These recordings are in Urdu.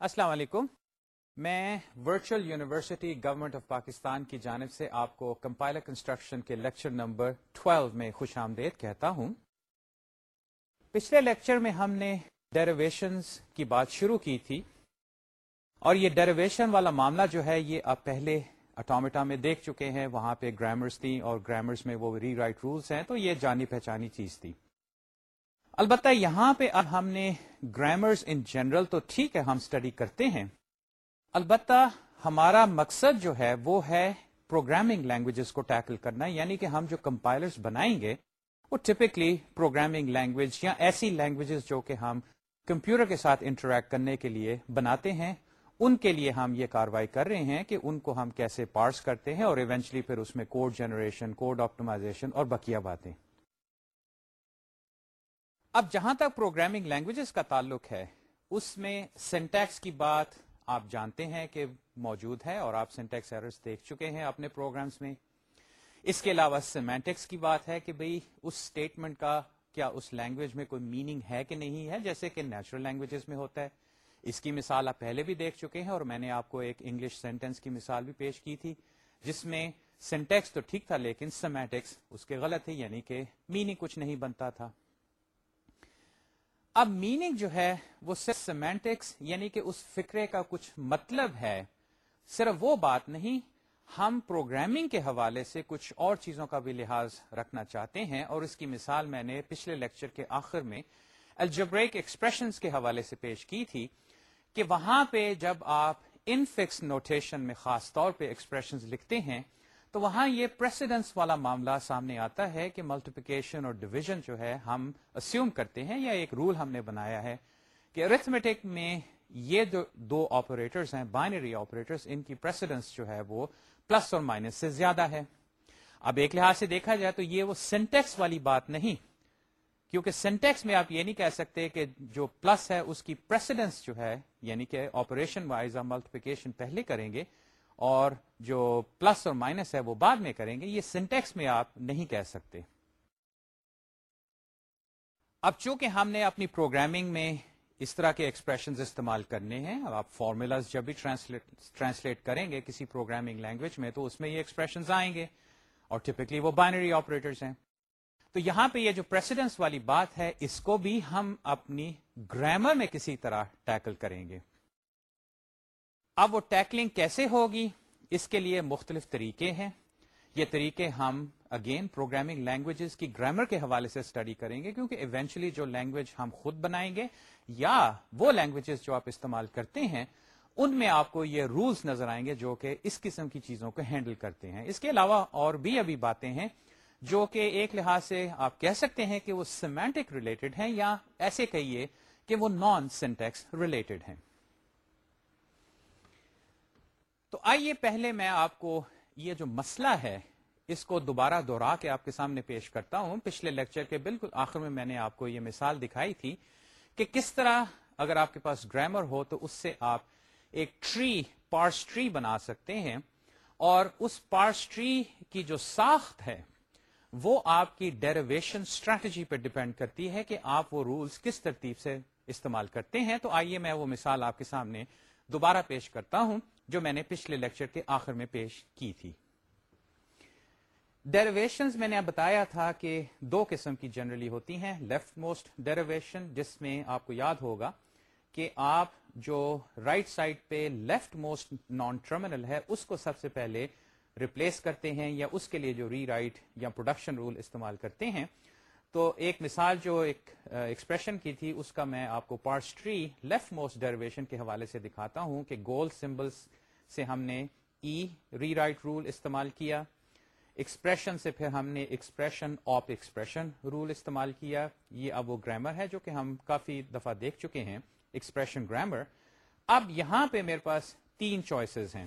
السلام علیکم۔ میں virtual university government of Pakistan کی جانب سے آپ کو کمپائلر کنسٹرکشن کے لیکچر نمبر 12 میں خوش آمدید کہتا ہوں۔ پچھلے لیکچر میں ہم نے ڈیریویشنز کی بات شروع کی تھی۔ اور یہ ڈیریویشن والا معاملہ جو ہے یہ آپ پہلے اٹامٹا میں دیکھ چکے ہیں۔ وہاں پہ گرامرز تھیں اور گرامرز میں وہ ری رائٹ رولس ہیں۔ تو یہ جانی پہچانی چیز تھی۔ البتہ یہاں پہ اب ہم نے گرامرز ان جنرل تو ٹھیک ہے، ہم اسٹڈی کرتے ہیں۔ البتہ ہمارا مقصد جو ہے، وہ ہے پروگرامنگ لینگویجز کو ٹیکل کرنا یعنی کہ ہم جو کمپائلرز بنائیں گے، وہ ٹپکلی پروگرامنگ لینگویج یا ایسی لینگویجز جو کہ ہم کمپیوٹر کے ساتھ انٹریکٹ کرنے کے لیے بناتے ہیں۔ ان کے لیے ہم یہ کاروائی کر رہے ہیں کہ ان کو ہم کیسے پارس کرتے ہیں اور ایونچلی پھر اس میں کوڈ جنریشن کوڈ آپٹمائزیشن اور بقیہ باتیں۔ اب جہاں تک پروگرامنگ لینگویجز کا تعلق ہے، اس میں سینٹیکس کی بات آپ جانتے ہیں کہ موجود ہے اور آپ سینٹیکس ایررز دیکھ چکے ہیں اپنے پروگرامز میں۔ اس کے علاوہ سیمینٹکس کی بات ہے کہ بھئی اس اسٹیٹمنٹ کا کیا اس لینگویج میں کوئی میننگ ہے کہ نہیں ہے، جیسے کہ نیچرل لینگویجز میں ہوتا ہے۔ اس کی مثال آپ پہلے بھی دیکھ چکے ہیں اور میں نے آپ کو ایک انگلش سینٹینس کی مثال بھی پیش کی تھی، جس میں سینٹیکس تو ٹھیک تھا لیکن سیمیٹکس اس کے غلط ہے یعنی کہ میننگ کچھ نہیں بنتا تھا۔ اب میننگ جو ہے وہ صرف سیمینٹکس یعنی کہ اس فکرے کا کچھ مطلب ہے۔ صرف وہ بات نہیں، ہم پروگرامنگ کے حوالے سے کچھ اور چیزوں کا بھی لحاظ رکھنا چاہتے ہیں۔ اور اس کی مثال میں نے پچھلے لیکچر کے آخر میں الجبریک ایکسپریشنز کے حوالے سے پیش کی تھی کہ وہاں پہ جب آپ ان فکس نوٹیشن میں خاص طور پہ ایکسپریشن لکھتے ہیں تو وہاں یہ پریسیڈنس والا معاملہ سامنے آتا ہے کہ ملٹیپیکیشن اور ڈویژن جو ہے ہم اسیوم کرتے ہیں یا ایک رول ہم نے بنایا ہے کہ ارتھمیٹک میں یہ جو دو آپریٹرس ہیں بائنری آپریٹرس ان کی پریسیڈنس جو ہے وہ پلس اور مائنس سے زیادہ ہے۔ اب ایک لحاظ سے دیکھا جائے تو یہ وہ سینٹیکس والی بات نہیں، کیونکہ سینٹیکس میں آپ یہ نہیں کہہ سکتے کہ جو پلس ہے اس کی پریسیڈنس جو ہے یعنی کہ آپریشن وائز ملٹیپیکیشن پہلے کریں گے اور جو پلس اور مائنس ہے وہ بعد میں کریں گے، یہ سینٹیکس میں آپ نہیں کہہ سکتے۔ اب چونکہ ہم نے اپنی پروگرامنگ میں اس طرح کے ایکسپریشن استعمال کرنے ہیں، اب آپ فارمولاز جب بھی ٹرانسلیٹ کریں گے کسی پروگرامنگ لینگویج میں، تو اس میں یہ ایکسپریشن آئیں گے اور ٹپکلی وہ بائنری آپریٹرس ہیں۔ تو یہاں پہ یہ جو پریسیڈنس والی بات ہے، اس کو بھی ہم اپنی گرامر میں کسی طرح ٹیکل کریں گے۔ اب وہ ٹیکلنگ کیسے ہوگی؟ اس کے لیے مختلف طریقے ہیں۔ یہ طریقے ہم اگین پروگرامنگ لینگویجز کی گرامر کے حوالے سے اسٹڈی کریں گے، کیونکہ ایونچولی جو لینگویج ہم خود بنائیں گے، یا وہ لینگویجز جو آپ استعمال کرتے ہیں، ان میں آپ کو یہ رولز نظر آئیں گے جو کہ اس قسم کی چیزوں کو ہینڈل کرتے ہیں۔ اس کے علاوہ اور بھی ابھی باتیں ہیں جو کہ ایک لحاظ سے آپ کہہ سکتے ہیں کہ وہ سیمینٹک ریلیٹڈ ہیں یا ایسے کہیے کہ وہ نان سینٹیکس ریلیٹڈ ہیں۔ تو آئیے پہلے میں آپ کو یہ جو مسئلہ ہے، اس کو دوبارہ دوہرا کے آپ کے سامنے پیش کرتا ہوں۔ پچھلے لیکچر کے بالکل آخر میں میں نے آپ کو یہ مثال دکھائی تھی کہ کس طرح اگر آپ کے پاس گرامر ہو تو اس سے آپ ایک ٹری، پارس ٹری بنا سکتے ہیں اور اس پارس ٹری کی جو ساخت ہے، وہ آپ کی ڈیریویشن اسٹریٹجی پہ ڈپینڈ کرتی ہے کہ آپ وہ رولس کس ترتیب سے استعمال کرتے ہیں۔ تو آئیے میں وہ مثال آپ کے سامنے دوبارہ پیش کرتا ہوں۔ جو میں نے پچھلے لیکچر کے آخر میں پیش کی تھی۔ ڈیریویشن میں نے بتایا تھا کہ دو قسم کی جنرلی ہوتی ہیں لیفٹ موسٹ ڈیریویشن جس میں آپ کو یاد ہوگا کہ آپ جو رائٹ right سائڈ پہ لیفٹ موسٹ نان ٹرمینل ہے، اس کو سب سے پہلے ریپلیس کرتے ہیں یا اس کے لیے جو ری رائٹ یا پروڈکشن رول استعمال کرتے ہیں۔ تو ایک مثال جو ایک ایکسپریشن کی تھی، اس کا میں آپ کو parse tree leftmost derivation کے حوالے سے دکھاتا ہوں کہ گول سمبلس سے ہم نے ای ری رائٹ رول استعمال کیا. ایکسپریشن سے پھر ہم نے ایکسپریشن آف ایکسپریشن رول استعمال کیا. یہ اب وہ گرامر ہے جو کہ ہم کافی دفعہ دیکھ چکے ہیں. ایکسپریشن گرامر اب یہاں پہ میرے پاس تین چوائسیز ہیں.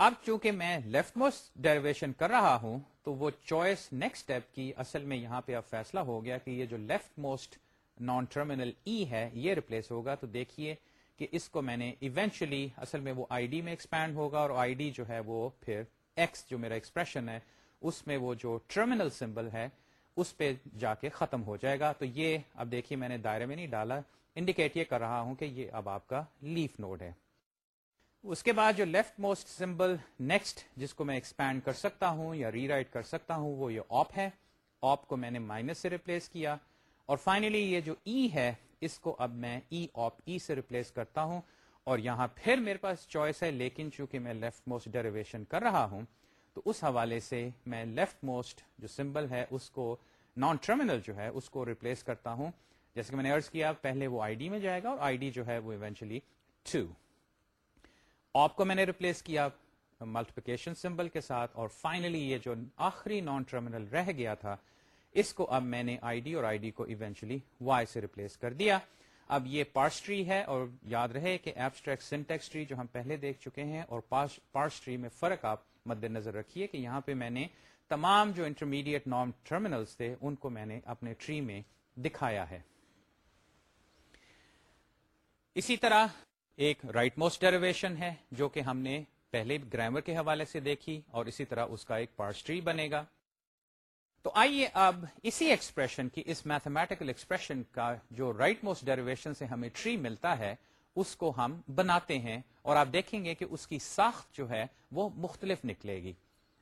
اب چونکہ میں لیفٹ موسٹ ڈیریویشن کر رہا ہوں، تو وہ چوائس نیکسٹ اسٹیپ کی اصل میں یہاں پہ اب فیصلہ ہو گیا کہ یہ جو leftmost non terminal E ہے، یہ ریپلیس ہوگا. تو دیکھیے کہ اس کو میں نے ایونچولی اصل میں وہ آئی ڈی میں ایکسپینڈ ہوگا اور آئی ڈی جو ہے وہ پھر ایکس جو میرا ایکسپریشن ہے، اس میں وہ جو ٹرمینل سمبل ہے، اس پہ جا کے ختم ہو جائے گا۔ تو یہ اب دیکھیے میں نے دائرے میں نہیں ڈالا انڈیکیٹ یہ کر رہا ہوں کہ یہ اب آپ کا لیف نوڈ ہے۔ اس کے بعد جو لیفٹ موسٹ سمبل نیکسٹ جس کو میں ایکسپینڈ کر سکتا ہوں یا ری رائٹ کر سکتا ہوں، وہ یہ آپ ہے۔ آپ کو میں نے مائنس سے ریپلیس کیا۔ اور فائنلی یہ جو ای e ہے اس کو اب میں ای آپ ای سے ریپلیس کرتا ہوں اور یہاں پھر میرے پاس چوائس ہے، لیکن چونکہ میں لیفٹ موسٹ ڈیریویشن کر رہا ہوں، تو اس حوالے سے میں لیفٹ موسٹ جو سمبل ہے، اس کو نان ٹرمینل جو ہے، اس کو ریپلیس کرتا ہوں۔ جیسے کہ میں نے ارض کیا، پہلے وہ آئی ڈی میں جائے گا اور آئی ڈی جو ہے، وہ ایونچولی ٹو آپ کو میں نے ریپلیس کیا ملٹیپیکیشن سمبل کے ساتھ اور فائنلی یہ جو آخری نان ٹرمینل رہ گیا تھا اس کو اب میں نے آئی ڈی اور آئی ڈی کو ایونچولی وائی سے ریپلیس کر دیا۔ اب یہ پارس ٹری ہے اور یاد رہے کہ ایبسٹریکٹ سنٹیکس ٹری جو ہم پہلے دیکھ چکے ہیں اور پارس ٹری میں فرق آپ مد نظر رکھیے کہ یہاں پہ میں نے تمام جو انٹرمیڈیٹ نان ٹرمینلس تھے ان کو میں نے اپنے ٹری میں دکھایا ہے۔ اسی طرح ایک رائٹ موسٹ ڈیریویشن ہے جو کہ ہم نے پہلے گرامر کے حوالے سے دیکھی اور اسی طرح اس کا ایک پارس ٹری بنے گا۔ تو آئیے اب اسی ایکسپریشن کی، اس میتھمیٹیکل ایکسپریشن کا جو رائٹ موسٹ ڈیریویشن سے ہمیں ٹری ملتا ہے، اس کو ہم بناتے ہیں اور آپ دیکھیں گے کہ اس کی ساخت جو ہے وہ مختلف نکلے گی۔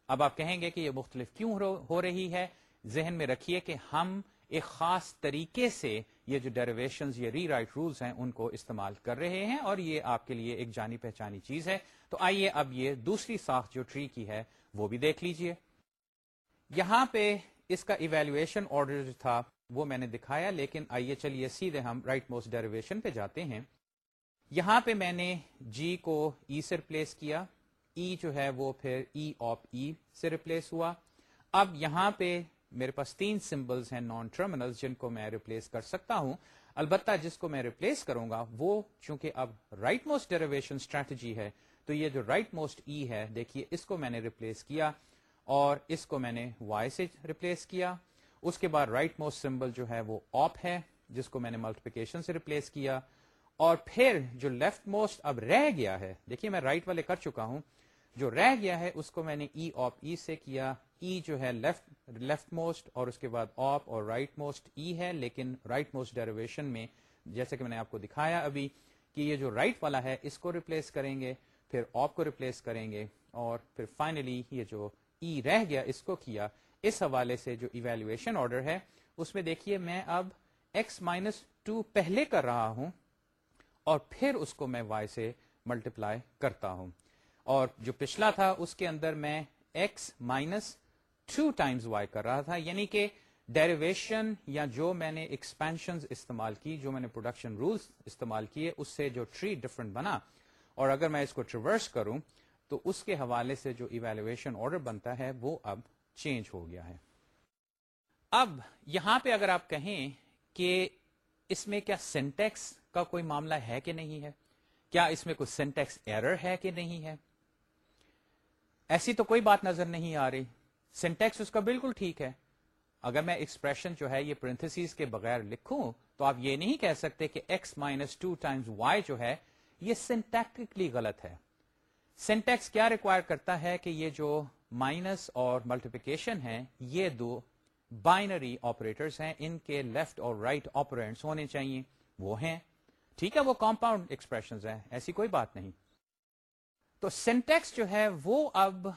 اب آپ کہیں گے کہ یہ مختلف کیوں ہو رہی ہے؟ ذہن میں رکھیے کہ ہم ایک خاص طریقے سے یہ جو ڈیریویشن یا ری رائٹ رولس ہیں، ان کو استعمال کر رہے ہیں اور یہ آپ کے لیے ایک جانی پہچانی چیز ہے۔ تو آئیے اب یہ دوسری ساخت جو ٹری کی ہے، وہ بھی دیکھ لیجیے۔ یہاں پہ اس کا ایویلویشن آرڈر جو تھا وہ میں نے دکھایا، لیکن آئیے چلیے سیدھے ہم رائٹ موسٹ ڈیریویشن پہ جاتے ہیں۔ یہاں پہ میں نے جی کو ای سے ریپلیس کیا۔ ای جو ہے وہ پھر ای آف ای سے ریپلیس ہوا۔ اب یہاں پہ میرے پاس تین سمبلس ہیں نان ٹرمینل جن کو میں ریپلیس کر سکتا ہوں۔ البتہ جس کو میں ریپلیس کروں گا، وہ چونکہ اب رائٹ موسٹ ڈیریویشن اسٹریٹجی ہے، تو یہ جو رائٹ موسٹ ای ہے، دیکھیے اس کو میں نے ریپلیس کیا۔ اور اس کو میں نے وائی سے ریپلیس کیا۔ اس کے بعد رائٹ موسٹ سمبل جو ہے وہ آپ ہے، جس کو میں نے ملٹیپیکیشن سے ریپلیس کیا۔ اور پھر جو لیفٹ موسٹ اب رہ گیا ہے، دیکھیے میں رائٹ والے کر چکا ہوں۔ جو رہ گیا ہے، اس کو میں نے ای آپ ای سے کیا۔ ای e جو ہے لیفٹ لیفٹ موسٹ اور اس کے بعد آپ اور رائٹ موسٹ ای ہے، لیکن رائٹ موسٹ ڈیریویشن میں، جیسے کہ میں نے آپ کو دکھایا ابھی کہ یہ جو رائٹ right والا ہے، اس کو ریپلیس کریں گے، پھر آپ کو ریپلیس کریں گے اور پھر فائنلی یہ جو ای رہ گیا اس کو کیا۔ اس حوالے سے جو ایویلویشن آرڈر ہے، اس میں دیکھیے میں اب ایکس مائنس ٹو پہلے کر رہا ہوں اور پھر اس کو میں وائی سے ملٹیپلائی کرتا ہوں۔ اور جو پچھلا تھا، اس کے اندر میں X minus two times Y کر رہا تھا۔ یعنی کہ ڈیریویشن یا جو میں نے ایکسپینشن استعمال کی، جو میں نے پروڈکشن رولس استعمال کیے، اس سے جو ٹری ڈفرنٹ بنا۔ اور اگر میں اس کو ٹریورس کروں تو اس کے حوالے سے جو ایویلویشن آرڈر بنتا ہے وہ اب چینج ہو گیا ہے۔ اب یہاں پہ اگر آپ کہیں کہ اس میں کیا سینٹیکس کا کوئی معاملہ ہے کہ نہیں ہے؟ کیا اس میں کوئی سینٹیکس ایرر ہے کہ نہیں ہے؟ ایسی تو کوئی بات نظر نہیں آ رہی۔ سینٹیکس اس کا بالکل ٹھیک ہے۔ اگر میں ایکسپریشن جو ہے یہ پرنتھس کے بغیر لکھوں تو آپ یہ نہیں کہہ سکتے کہ X minus two times Y جو ہے یہ سینٹیکٹکلی غلط ہے۔ سینٹیکس کیا ریکوائر کرتا ہے کہ یہ جو مائنس اور ملٹیپیکیشن ہے یہ دو بائنری آپریٹرس ہیں۔ ان کے لیفٹ اور رائٹ right آپرینٹس ہونے چاہیے۔ وہ ہیں۔ ٹھیک ہے، وہ کمپاؤنڈ ایکسپریشن ہیں۔ ایسی کوئی بات نہیں۔ تو سینٹیکس جو ہے، وہ اب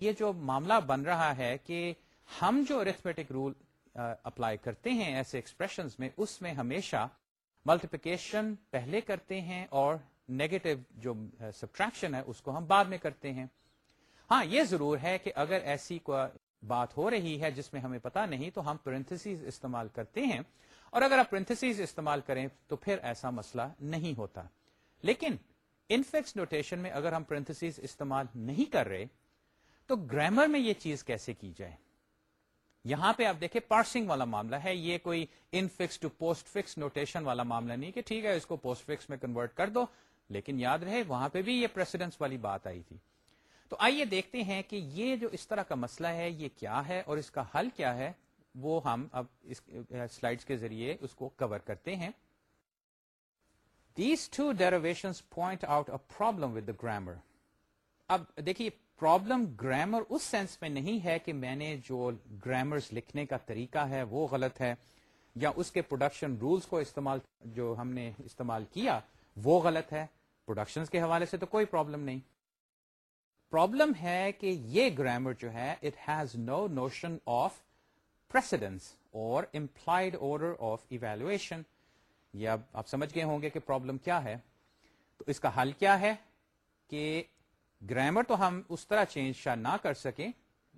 یہ جو معاملہ بن رہا ہے کہ ہم جو ارتھمیٹک رول اپلائی کرتے ہیں ایسے ایکسپریشن میں، اس میں ہمیشہ ملٹیپیکیشن پہلے کرتے ہیں اور نیگیٹو جو سبٹریکشن ہے، اس کو ہم بعد میں کرتے ہیں۔ ہاں یہ ضرور ہے کہ اگر ایسی بات ہو رہی ہے جس میں ہمیں پتا نہیں، تو ہم پرنتھس استعمال کرتے ہیں۔ اور اگر آپ پرنتھس استعمال کریں، تو پھر ایسا مسئلہ نہیں ہوتا۔ لیکن انفیکس نوٹیشن میں اگر ہم پرنتھس استعمال نہیں کر رہے، تو گرامر میں یہ چیز کیسے کی جائے؟ یہاں پہ آپ دیکھیں پارسنگ والا معاملہ ہے۔ یہ کوئی infix to postfix notation والا معاملہ نہیں کہ ٹھیک ہے، اس کو پوسٹ فکس میں کنورٹ کر دو۔ لیکن یاد رہے، وہاں پہ بھی یہ پریسیڈنس والی بات آئی تھی۔ تو آئیے دیکھتے ہیں کہ یہ جو اس طرح کا مسئلہ ہے، یہ کیا ہے اور اس کا حل کیا ہے، وہ ہم اب اس سلائڈس کے ذریعے اس کو کور کرتے ہیں۔ These two derivation point out a problem with the grammar اب دیکھیے پرابلم گرامر اس سینس میں نہیں ہے کہ میں نے جو گرامرز لکھنے کا طریقہ ہے وہ غلط ہے، یا اس کے پروڈکشن رولز کو استعمال، جو ہم نے استعمال کیا وہ غلط ہے۔ پروڈکشن کے حوالے سے تو کوئی پرابلم نہیں۔ پرابلم ہے کہ یہ گرامر جو ہے it has no notion of precedence اور امپلائڈ آرڈر آف ایویلویشن یہ اب آپ سمجھ گئے ہوں گے کہ پرابلم کیا ہے۔ تو اس کا حل کیا ہے کہ گرامر تو ہم اس طرح چینج شاید نہ کر سکیں۔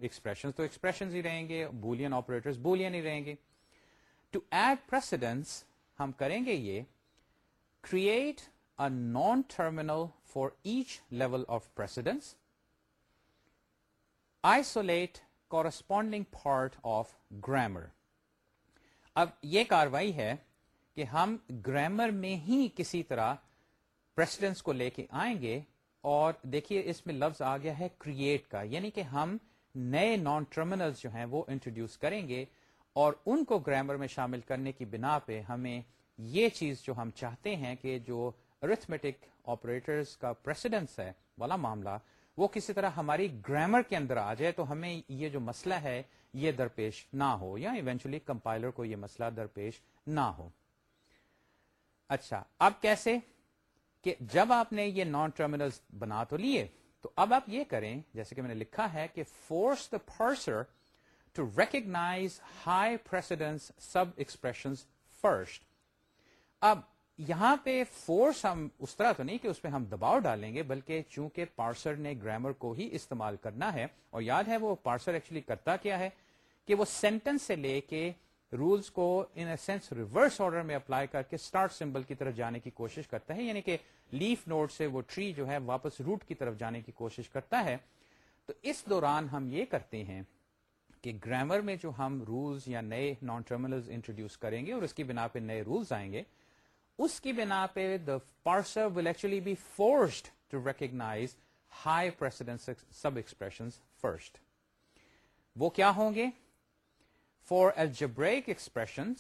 ایکسپریشن تو ایکسپریشن ہی رہیں گے بولین آپریٹر بولین ہی رہیں گے۔ ٹو ایڈ پرسیڈنس ہم کریں گے یہ create a non terminal for each level of precedence isolate corresponding part of grammar اب یہ کاروائی ہے کہ ہم گرامر میں ہی کسی طرح پریسیڈنس کو لے کے آئیں گے اور دیکھیے اس میں لفظ آ گیا ہے کریٹ کا یعنی کہ ہم نئے نان ٹرمینل جو ہیں وہ انٹروڈیوس کریں گے اور ان کو گرامر میں شامل کرنے کی بنا پہ ہمیں یہ چیز جو ہم چاہتے ہیں کہ جو ارتھمیٹک آپریٹرس کا پریسیڈنس ہے، والا معاملہ، وہ کسی طرح ہماری گرامر کے اندر آ جائے تو ہمیں یہ جو مسئلہ ہے، یہ درپیش نہ ہو، یا ایونچولی کمپائلر کو یہ مسئلہ درپیش نہ ہو۔ اچھا اب کیسے؟ کہ جب آپ نے یہ نان ٹرمینل بنا تو لیے، تو اب آپ یہ کریں، جیسے کہ میں نے لکھا ہے کہ force the parser to recognise high precedence subexpression first اب یہاں پہ فورس ہم اس طرح تو نہیں کہ اس پہ ہم دباؤ ڈالیں گے، بلکہ چونکہ پارسر نے گرامر کو ہی استعمال کرنا ہے، اور یاد ہے وہ پارسر ایکچولی کرتا کیا ہے؟ کہ وہ سینٹنس سے لے کے رولز کو in a sense reverse order میں اپلائی کر کے اسٹارٹ سمبل کی طرف جانے کی کوشش کرتا ہے یعنی کہ لیف نوٹ سے وہ ٹری جو ہے واپس روٹ کی طرف جانے کی کوشش کرتا ہے۔ تو اس دوران ہم یہ کرتے ہیں کہ گرامر میں جو ہم رولز یا نئے نان ٹرمینل انٹروڈیوس کریں گے، اور اس کی بنا پہ نئے رولز آئیں گے اس کی بنا پہ the parser will actually be forced to recognise high precedence subexpression first وہ کیا ہوں گے? فور الجبریک ایکسپریشن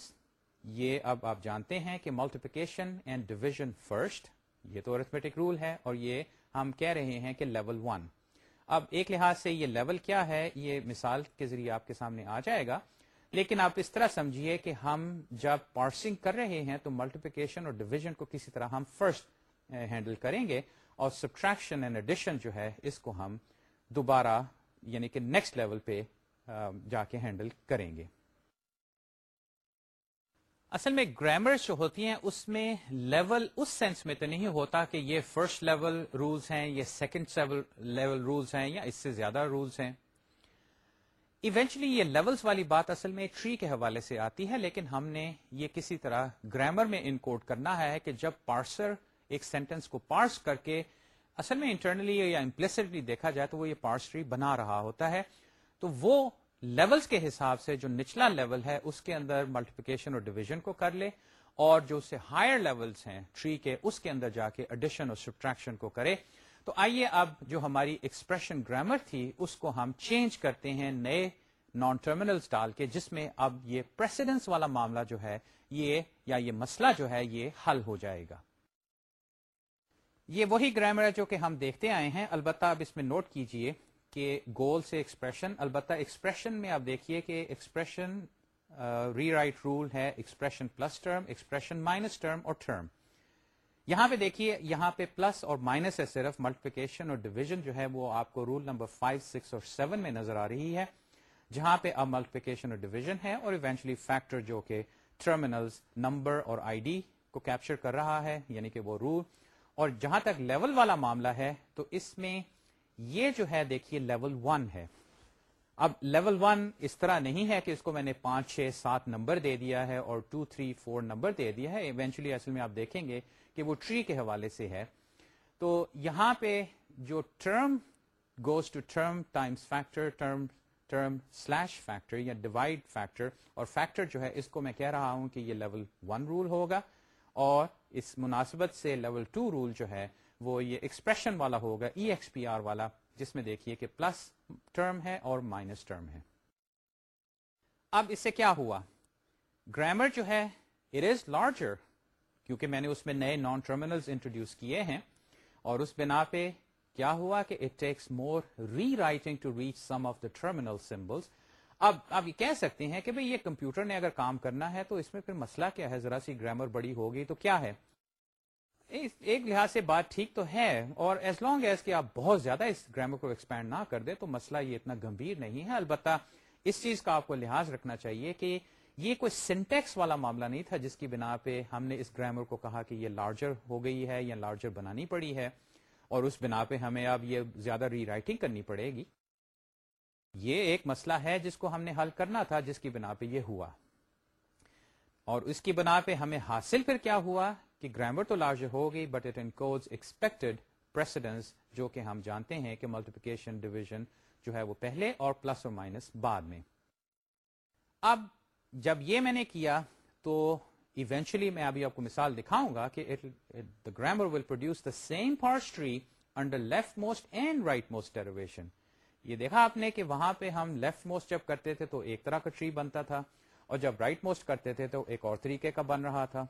یہ اب آپ جانتے ہیں کہ ملٹیپیکیشن اینڈ ڈویژن فرسٹ یہ تو ارتھمیٹک رول ہے اور یہ ہم کہہ رہے ہیں کہ لیول ون اب ایک لحاظ سے یہ لیول کیا ہے؟ یہ مثال کے ذریعے آپ کے سامنے آ جائے گا لیکن آپ اس طرح سمجھیے کہ ہم جب پارسنگ کر رہے ہیں تو ملٹیپیکیشن اور ڈویژن کو کسی طرح ہم فرسٹ ہینڈل eh, کریں گے اور سبٹریکشن اینڈ ایڈیشن جو ہے اس کو ہم دوبارہ یعنی کہ نیکسٹ لیول پہ eh, جا کے ہینڈل کریں گے۔ اصل میں گرامر جو ہوتی ہیں اس میں لیول اس سینس میں تو نہیں ہوتا کہ یہ فرسٹ لیول رولس ہیں یہ سیکنڈ لیول رولس ہیں یا اس سے زیادہ رولس ہیں۔ ایونچلی یہ لیولز والی بات اصل میں ٹری کے حوالے سے آتی ہے، لیکن ہم نے یہ کسی طرح گرامر میں انکوڈ کرنا ہے کہ جب پارسر ایک سینٹینس کو پارس کر کے اصل میں انٹرنلی یا امپلسٹلی دیکھا جائے تو وہ یہ پارس ٹری بنا رہا ہوتا ہے۔ تو وہ لیولز کے حساب سے جو نچلا لیول ہے، اس کے اندر ملٹیپیکیشن اور ڈویژن کو کر لے اور جو سے ہائر لیولز ہیں ٹری کے، اس کے اندر جا کے اڈیشن اور سبٹریکشن کو کرے۔ تو آئیے اب جو ہماری ایکسپریشن گرامر تھی، اس کو ہم چینج کرتے ہیں نئے نان ٹرمینلس ڈال کے، جس میں اب یہ پریسیڈنس والا معاملہ جو ہے، یہ یا یہ مسئلہ جو ہے، یہ حل ہو جائے گا۔ یہ وہی گرامر ہے جو کہ ہم دیکھتے آئے ہیں۔ البتہ اب اس میں نوٹ کیجیے کہ گول سے ایکسپریشن البتہ ایکسپریشن میں آپ دیکھیے کہ ایکسپریشن ری رائٹ رول ہے۔ Expression plus term expression minus term اور ٹرم یہاں پہ دیکھیے، یہاں پہ پلس اور مائنس ہے صرف ملٹیپیکیشن اور ڈویژن جو ہے وہ آپ کو رول نمبر 5 6 اور 7 میں نظر آ رہی ہے، جہاں پہ اب ملٹیپیکیشن اور ڈویژن ہے اور ایونچولی فیکٹر جو کہ ٹرمینل نمبر اور آئی ڈی کو کیپچر کر رہا ہے یعنی کہ وہ رول اور جہاں تک لیول والا معاملہ ہے، تو اس میں یہ جو ہے دیکھیے لیول ون ہے۔ اب لیول ون اس طرح نہیں ہے کہ اس کو میں نے پانچ، چھ، سات نمبر دے دیا ہے اور ٹو، تھری، فور نمبر دے دیا ہے ایونچولی اصل میں آپ دیکھیں گے کہ وہ ٹری کے حوالے سے ہے۔ تو یہاں پہ جو term goes to term times factor term term slash factor یا ڈیوائڈ فیکٹر اور فیکٹر جو ہے اس کو میں کہہ رہا ہوں کہ یہ لیول ون رول ہوگا، اور اس مناسبت سے لیول ٹو رول جو ہے وہ یہ ایکسپریشن والا ہوگا ای ایکس پی آر والا۔ جس میں دیکھیے کہ پلس ٹرم ہے اور مائنس ٹرم ہے۔ اب اس سے کیا ہوا؟ گرامر جو ہے اٹ از لارجر کیونکہ میں نے اس میں نئے نان ٹرمینل انٹروڈیوس کیے ہیں اور اس بنا پہ کیا ہوا کہ it takes more rewriting to reach some of the terminal symbols اب آپ یہ کہہ سکتے ہیں کہ بھئی یہ کمپیوٹر نے اگر کام کرنا ہے تو اس میں پھر مسئلہ کیا ہے؟ ذرا سی گرامر بڑی ہوگی تو کیا ہے؟ ایک لحاظ سے بات ٹھیک تو ہے، اور ایز لانگ ایز کہ آپ بہت زیادہ اس گرامر کو ایکسپینڈ نہ کر دیں تو مسئلہ یہ اتنا گمبھیر نہیں ہے۔ البتہ اس چیز کا آپ کو لحاظ رکھنا چاہیے کہ یہ کوئی سنٹیکس والا معاملہ نہیں تھا جس کی بنا پہ ہم نے اس گرامر کو کہا کہ یہ لارجر ہو گئی ہے یا لارجر بنانی پڑی ہے، اور اس بنا پہ ہمیں اب یہ زیادہ ری رائٹنگ کرنی پڑے گی۔ یہ ایک مسئلہ ہے جس کو ہم نے حل کرنا تھا جس کی بنا پہ یہ ہوا۔ اور اس کی بنا پہ ہمیں حاصل پھر کیا ہوا؟ کہ گرامر تو لارجر ہو گئی but it encodes expected precedence جو کہ ہم جانتے ہیں کہ ملٹیپیکیشن ڈویژن جو ہے وہ پہلے اور پلس اور مائنس بعد میں۔ اب جب یہ میں نے کیا تو ایونچولی میں ابھی آپ کو مثال دکھاؤں گا کہ the grammar will produce the same parse tree under leftmost and rightmost derivation یہ دیکھا آپ نے کہ وہاں پہ ہم لیفٹ موسٹ جب کرتے تھے تو ایک طرح کا ٹری بنتا تھا، اور جب رائٹ right موسٹ کرتے تھے تو ایک اور طریقے کا بن رہا تھا۔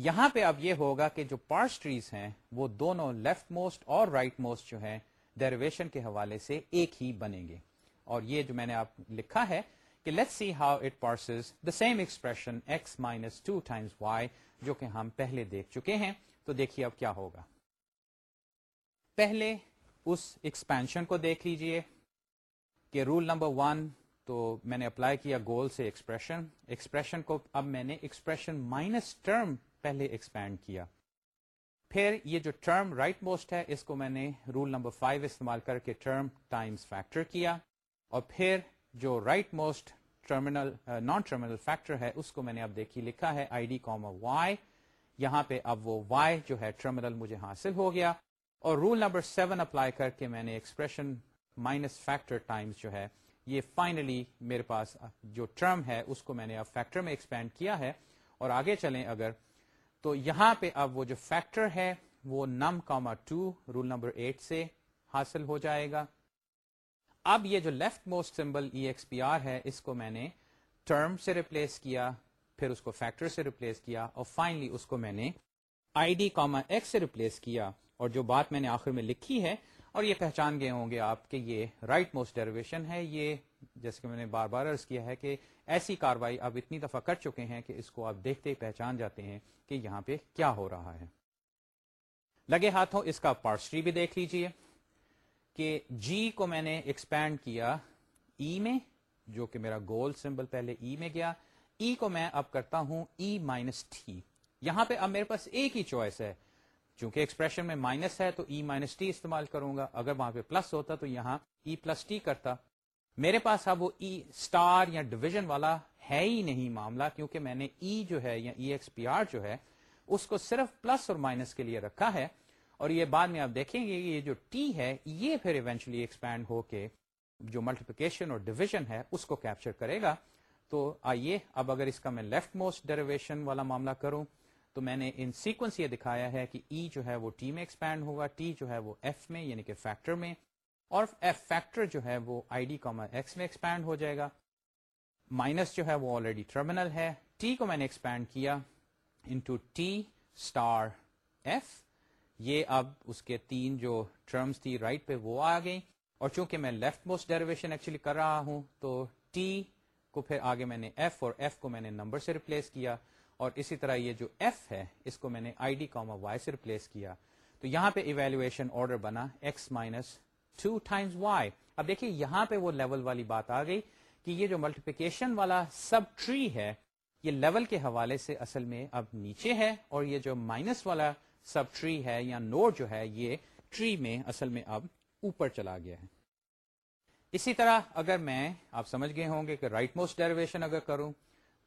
یہاں پہ اب یہ ہوگا کہ جو پارس ٹریز ہیں، وہ دونوں لیفٹ موسٹ اور رائٹ right موسٹ جو ہے ڈیریویشن کے حوالے سے ایک ہی بنیں گے۔ اور یہ جو میں نے آپ لکھا ہے کہ let see how it parses the same expression X minus two times Y جو کہ ہم پہلے دیکھ چکے ہیں۔ تو دیکھیے اب کیا ہوگا۔ پہلے اس ایکسپینشن کو دیکھ لیجیے کہ رول نمبر ون تو میں نے اپلائی کیا گول سے ایکسپریشن ایکسپریشن کو اب میں نے ایکسپریشن مائنس ٹرم پہلے ایکسپینڈ کیا۔ پھر یہ جو ٹرم رائٹ موسٹ ہے، اس کو میں نے رول نمبر فائیو استعمال کر کے ٹرم ٹائمس فیکٹر کیا۔ اور پھر جو rightmost terminal non terminal factor ہے، اس کو میں نے اب دیکھی، لکھا ہے آئی ڈی کام وائی یہاں پہ اب وہ وائی جو ہے ٹرمینل مجھے حاصل ہو گیا۔ اور رول نمبر سیون اپلائی کر کے میں نے ایکسپریشن مائنس فیکٹر ٹائمس جو ہے، یہ فائنلی میرے پاس جو ٹرم ہے، اس کو میں نے اب فیکٹر میں ایکسپینڈ کیا ہے۔ اور آگے چلیں، اگر تو یہاں پہ اب وہ جو فیکٹر ہے، وہ num comma two roll number eight سے حاصل ہو جائے گا۔ اب یہ جو leftmost symbol E X P R ہے، اس کو میں نے ٹرم سے ریپلیس کیا، پھر اس کو فیکٹر سے ریپلیس کیا، اور فائنلی اس کو میں نے آئی ڈی کاما ایکس سے ریپلیس کیا۔ اور جو بات میں نے آخر میں لکھی ہے اور یہ پہچان گئے ہوں گے آپ کہ یہ رائٹ موسٹ ڈیریویشن ہے، یہ جیسے کہ میں نے بار بار ارض کیا ہے کہ ایسی کاروائی اب اتنی دفعہ کر چکے ہیں کہ اس کو آپ دیکھتے ہی پہچان جاتے ہیں کہ یہاں پہ کیا ہو رہا ہے۔ لگے ہاتھوں اس کا پارسٹری بھی دیکھ لیجیے کہ جی کو میں نے ایکسپینڈ کیا ای میں، جو کہ میرا گول سمبل پہلے ای میں گیا۔ ای کو میں اب کرتا ہوں ای مائنس ٹی یہاں پہ اب میرے پاس ایک ہی چوائس ہے۔ چونکہ ایکسپریشن میں مائنس ہے تو ای مائنس ٹی استعمال کروں گا۔ اگر وہاں پہ پلس ہوتا تو یہاں ای پلس ٹی کرتا۔ میرے پاس اب وہ e ای اسٹار یا ڈویژن والا ہے ہی نہیں معاملہ، کیونکہ میں نے ای جو ہے یا ای ایکس پی آر جو ہے، اس کو صرف پلس اور مائنس کے لیے رکھا ہے۔ اور یہ بعد میں آپ دیکھیں گے یہ جو ٹی ہے، یہ پھر ایونچولی ایکسپینڈ ہو کے جو ملٹیپلیکیشن اور ڈویژن ہے، اس کو کیپچر کرے گا۔ تو آئیے، اب اگر اس کا میں لیفٹ موسٹ ڈیریویشن والا معاملہ کروں تو میں نے ان سیکوینس یہ دکھایا ہے کہ ای e جو ہے وہ ٹی میں ایکسپینڈ ہوگا ٹی جو ہے وہ ایف میں یعنی کہ فیکٹر میں، اور ایف فیکٹر جو ہے وہ آئی ڈی کاما ایکس میں ایکسپینڈ ہو جائے گا۔ مائنس جو ہے وہ آلریڈی ٹرمینل ہے۔ ٹی کو میں نے ایکسپینڈ کیا انٹو ٹی اسٹار ایف یہ اب اس کے تین جو ٹرمز تھی رائٹ پہ وہ آ گئی اور چونکہ میں لیفٹ موسٹ ڈیریویشن ایکچولی کر رہا ہوں، تو ٹی کو پھر آگے میں نے ایف اور ایف کو میں نے نمبر سے ریپلیس کیا۔ اور اسی طرح یہ جو ایف ہے، اس کو میں نے آئی ڈی کاما وائی سے ریپلیس کیا۔ تو یہاں پہ ایویلویشن آرڈر بنا X minus two times Y اب دیکھیے، یہاں پہ وہ لیول والی بات آ گئی کہ یہ جو ملٹیپیکیشن والا سب ٹری ہے، یہ لیول کے حوالے سے اصل میں اب نیچے ہے اور یہ جو مائنس والا سب ٹری ہے یا نوڈ جو ہے، یہ ٹری میں اصل میں اب اوپر چلا گیا ہے۔ اسی طرح اگر میں، آپ سمجھ گئے ہوں گے کہ رائٹ موسٹ ڈیریویشن اگر کروں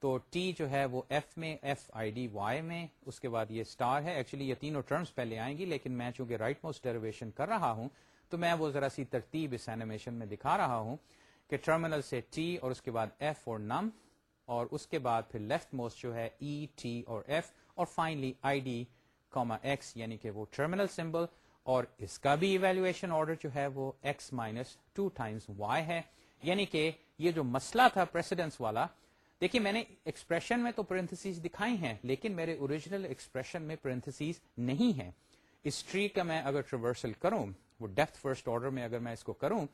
تو ٹی جو ہے وہ ایف میں ایف آئی ڈی وائی میں، اس کے بعد یہ اسٹار ہے. ایکچولی یہ تینوں ٹرمز پہلے آئیں گی، لیکن میں چونکہ رائٹ موسٹ ڈیریویشن کر رہا ہوں، تو میں وہ ذرا سی ترتیب اس اینیمیشن میں دکھا رہا ہوں کہ ٹرمینل سے ٹی اور اس کے بعد ایف اور نم اور اس کے بعد پھر لیفٹ موسٹ جو ہے e, ای ٹی اور ایف اور finally I D comma X یعنی کہ وہ ٹرمینل سمبل اور اس کا بھی ایویلویشن آرڈر جو ہے وہ X minus two times Y ہے. یعنی کہ یہ جو مسئلہ تھا پریسیڈنس والا دیکھیے میں نے ایکسپریشن میں تو پرنتھس دکھائی ہیں لیکن میرے اوریجنل ایکسپریشن میں پرنتھس نہیں ہے اس ٹری کا میں اگر ریورسل کروں وہ ڈیپتھ فرسٹ آرڈر میں اگر میں اس کو کروں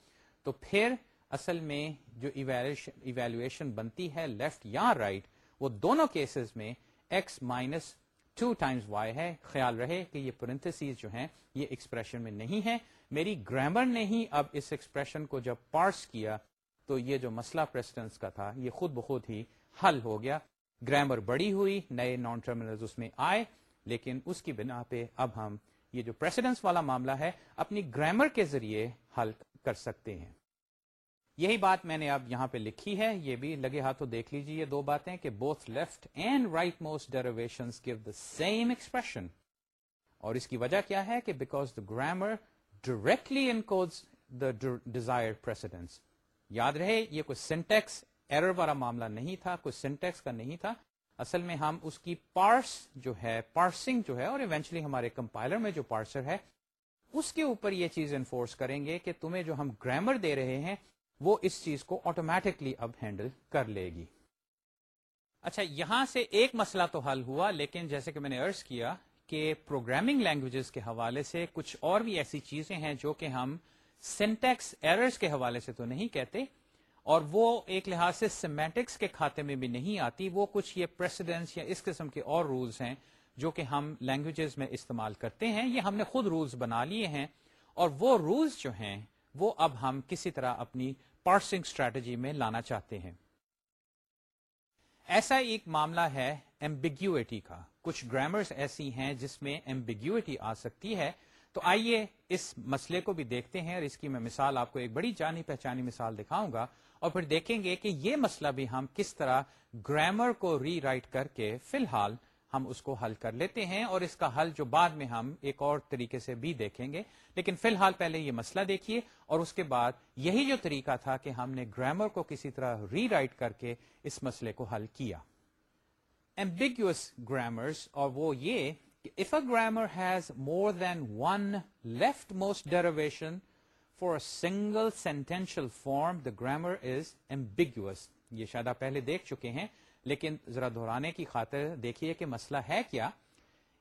تو پھر اصل میں جو ایویلویشن بنتی ہے لیفٹ یا رائٹ right, وہ دونوں کیسز میں X minus two times Y ہے۔ خیال رہے کہ یہ پرنتھس جو ہیں یہ ایکسپریشن میں نہیں ہے میری گرامر نے ہی اب اس ایکسپریشن کو جب پارس کیا تو یہ جو مسئلہ پریسیڈنس کا تھا یہ خود بخود ہی حل ہو گیا۔ گرامر بڑی ہوئی، نئے نان ٹرمینل اس میں آئے، لیکن اس کی بنا پہ اب ہم یہ جو پریسیڈنس والا معاملہ ہے، اپنی گرامر کے ذریعے حل کر سکتے ہیں۔ یہی بات میں نے اب یہاں پہ لکھی ہے۔ یہ بھی لگے ہاتھوں دیکھ لیجیے یہ دو باتیں کہ both left and rightmost derivation give the same expression اور اس کی وجہ کیا ہے کہ because the grammar directly encodes the desire precedence یاد رہے، یہ کوئی سینٹیکس ایرر والا معاملہ نہیں تھا، کوئی سینٹیکس کا نہیں تھا۔ اصل میں ہم اس کی پارس جو ہے پارسنگ جو ہے، اور ایونچولی ہمارے کمپائلر میں جو پارسر ہے، اس کے اوپر یہ چیز انفورس کریں گے کہ تمہیں جو ہم گرامر دے رہے ہیں، وہ اس چیز کو آٹومیٹکلی اب ہینڈل کر لے گی۔ اچھا یہاں سے ایک مسئلہ تو حل ہوا، لیکن جیسے کہ میں نے ارض کیا کہ پروگرامنگ لینگویجز کے حوالے سے کچھ اور بھی ایسی چیزیں ہیں جو کہ ہم سینٹیکس ایررز کے حوالے سے تو نہیں کہتے اور وہ ایک لحاظ سے سیمیٹکس کے کھاتے میں بھی نہیں آتی، وہ کچھ یہ پریسیڈنس یا اس قسم کے اور رولز ہیں جو کہ ہم لینگویجز میں استعمال کرتے ہیں، یہ ہم نے خود رولز بنا لیے ہیں۔ اور وہ رولز جو ہیں، وہ اب ہم کسی طرح اپنی پارسنگ اسٹریٹجی میں لانا چاہتے ہیں۔ ایسا ایک معاملہ ہے ایمبیگیوٹی کا۔ کچھ گرامرز ایسی ہیں جس میں ایمبیگیوٹی آ سکتی ہے۔ تو آئیے اس مسئلے کو بھی دیکھتے ہیں اور اس کی میں مثال آپ کو ایک بڑی جانی پہچانی مثال دکھاؤں گا۔ اور پھر دیکھیں گے کہ یہ مسئلہ بھی ہم کس طرح گرامر کو ری رائٹ کر کے فی الحال ہم اس کو حل کر لیتے ہیں اور اس کا حل جو بعد میں ہم ایک اور طریقے سے بھی دیکھیں گے۔ لیکن فی الحال پہلے یہ مسئلہ دیکھیے اور اس کے بعد یہی جو طریقہ تھا کہ ہم نے گرامر کو کسی طرح ری رائٹ کر کے اس مسئلے کو حل کیا۔ ایمبیگوس گرامرس اور وہ یہ کہ if a grammar has more than one leftmost derivation for a single sentential form the grammar is ambiguous یہ شاید آپ پہلے دیکھ چکے ہیں، لیکن ذرا دہرانے کی خاطر دیکھیے کہ مسئلہ ہے کیا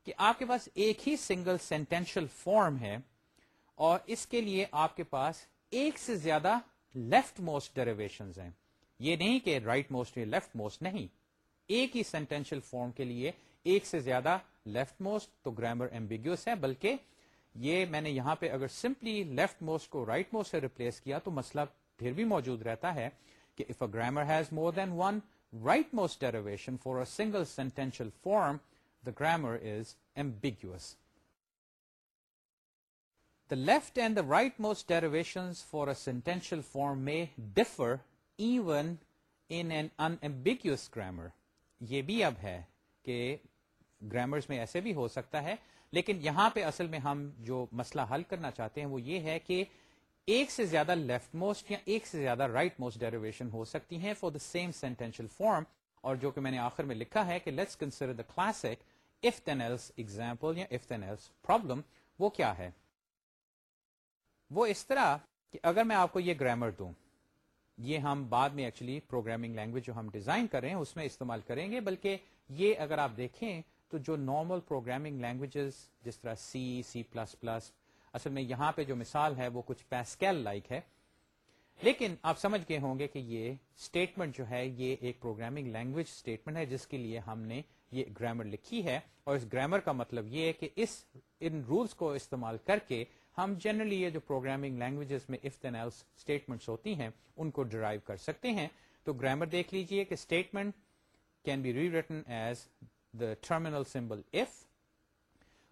کہ آپ کے پاس ایک ہی سنگل سینٹینشل فارم ہے اور اس کے لیے آپ کے پاس ایک سے زیادہ لیفٹ موسٹ ڈیریویشن ہیں۔ یہ نہیں کہ رائٹ موسٹ یا لیفٹ موسٹ نہیں۔ ایک ہی سینٹینشل فارم کے لیے ایک سے زیادہ لیفٹ موسٹ تو گرامر ایمبیگیوس ہے، بلکہ یہ میں نے یہاں پہ اگر سمپلی لیفٹ موسٹ کو رائٹ موسٹ سے ریپلیس کیا تو مسئلہ پھر بھی موجود رہتا ہے کہ if a grammar has more than one rightmost derivation for a single sentential form the grammar is ambiguous the left and the rightmost derivation for a sentential form may differ even in an unambiguous grammar یہ بھی اب ہے کہ گرامرز میں ایسے بھی ہو سکتا ہے لیکن یہاں پہ اصل میں ہم جو مسئلہ حل کرنا چاہتے ہیں وہ یہ ہے کہ ایک سے زیادہ لیفٹ موسٹ یا ایک سے زیادہ رائٹ موسٹ ڈیریویشن ہو سکتی ہیں for the same sentential form اور جو کہ میں نے آخر میں لکھا ہے کہ let's consider the classic if then else example یا اف دین ایلس پرابلم وہ کیا ہے؟ وہ اس طرح کہ اگر میں آپ کو یہ گرامر دوں، یہ ہم بعد میں ایکچولی پروگرامنگ لینگویج جو ہم ڈیزائن کریں، اس میں استعمال کریں گے، بلکہ یہ اگر آپ دیکھیں تو جو نارمل پروگرامنگ لینگویجز جس طرح سی سی پلس پلس اصل میں یہاں پہ جو مثال ہے وہ کچھ پیسکیل لائک ہے۔ لیکن آپ سمجھ گئے ہوں گے کہ یہ اسٹیٹمنٹ جو ہے یہ ایک پروگرامنگ لینگویج اسٹیٹمنٹ ہے، جس کے لیے ہم نے یہ گرامر لکھی ہے۔ اور اس گرامر کا مطلب یہ ہے کہ اس، ان رولس کو استعمال کر کے ہم جنرلی یہ جو پروگرامنگ لینگویجز میں اف دین ایلس اسٹیٹمنٹس ہوتی ہیں، ان کو ڈرائیو کر سکتے ہیں۔ تو گرامر دیکھ لیجیے کہ statement can be rewritten as the terminal symbol if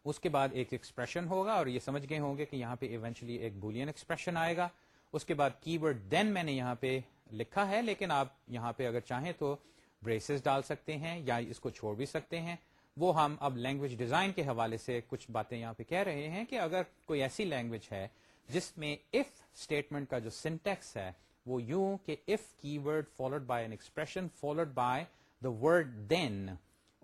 اس کے بعد ایک ایکسپریشن ہوگا اور یہ سمجھ گئے ہوں گے کہ یہاں پہ ایونچلی ایک بولین ایکسپریشن آئے گا۔ اس کے بعد کی ورڈ دین میں نے یہاں پہ لکھا ہے، لیکن آپ یہاں پہ اگر چاہیں تو بریسز ڈال سکتے ہیں یا اس کو چھوڑ بھی سکتے ہیں۔ وہ ہم اب لینگویج ڈیزائن کے حوالے سے کچھ باتیں یہاں پہ کہہ رہے ہیں کہ اگر کوئی ایسی لینگویج ہے جس میں اف اسٹیٹمنٹ کا جو سنٹیکس ہے، وہ یوں کہ if keyword followed by an expression followed by the word then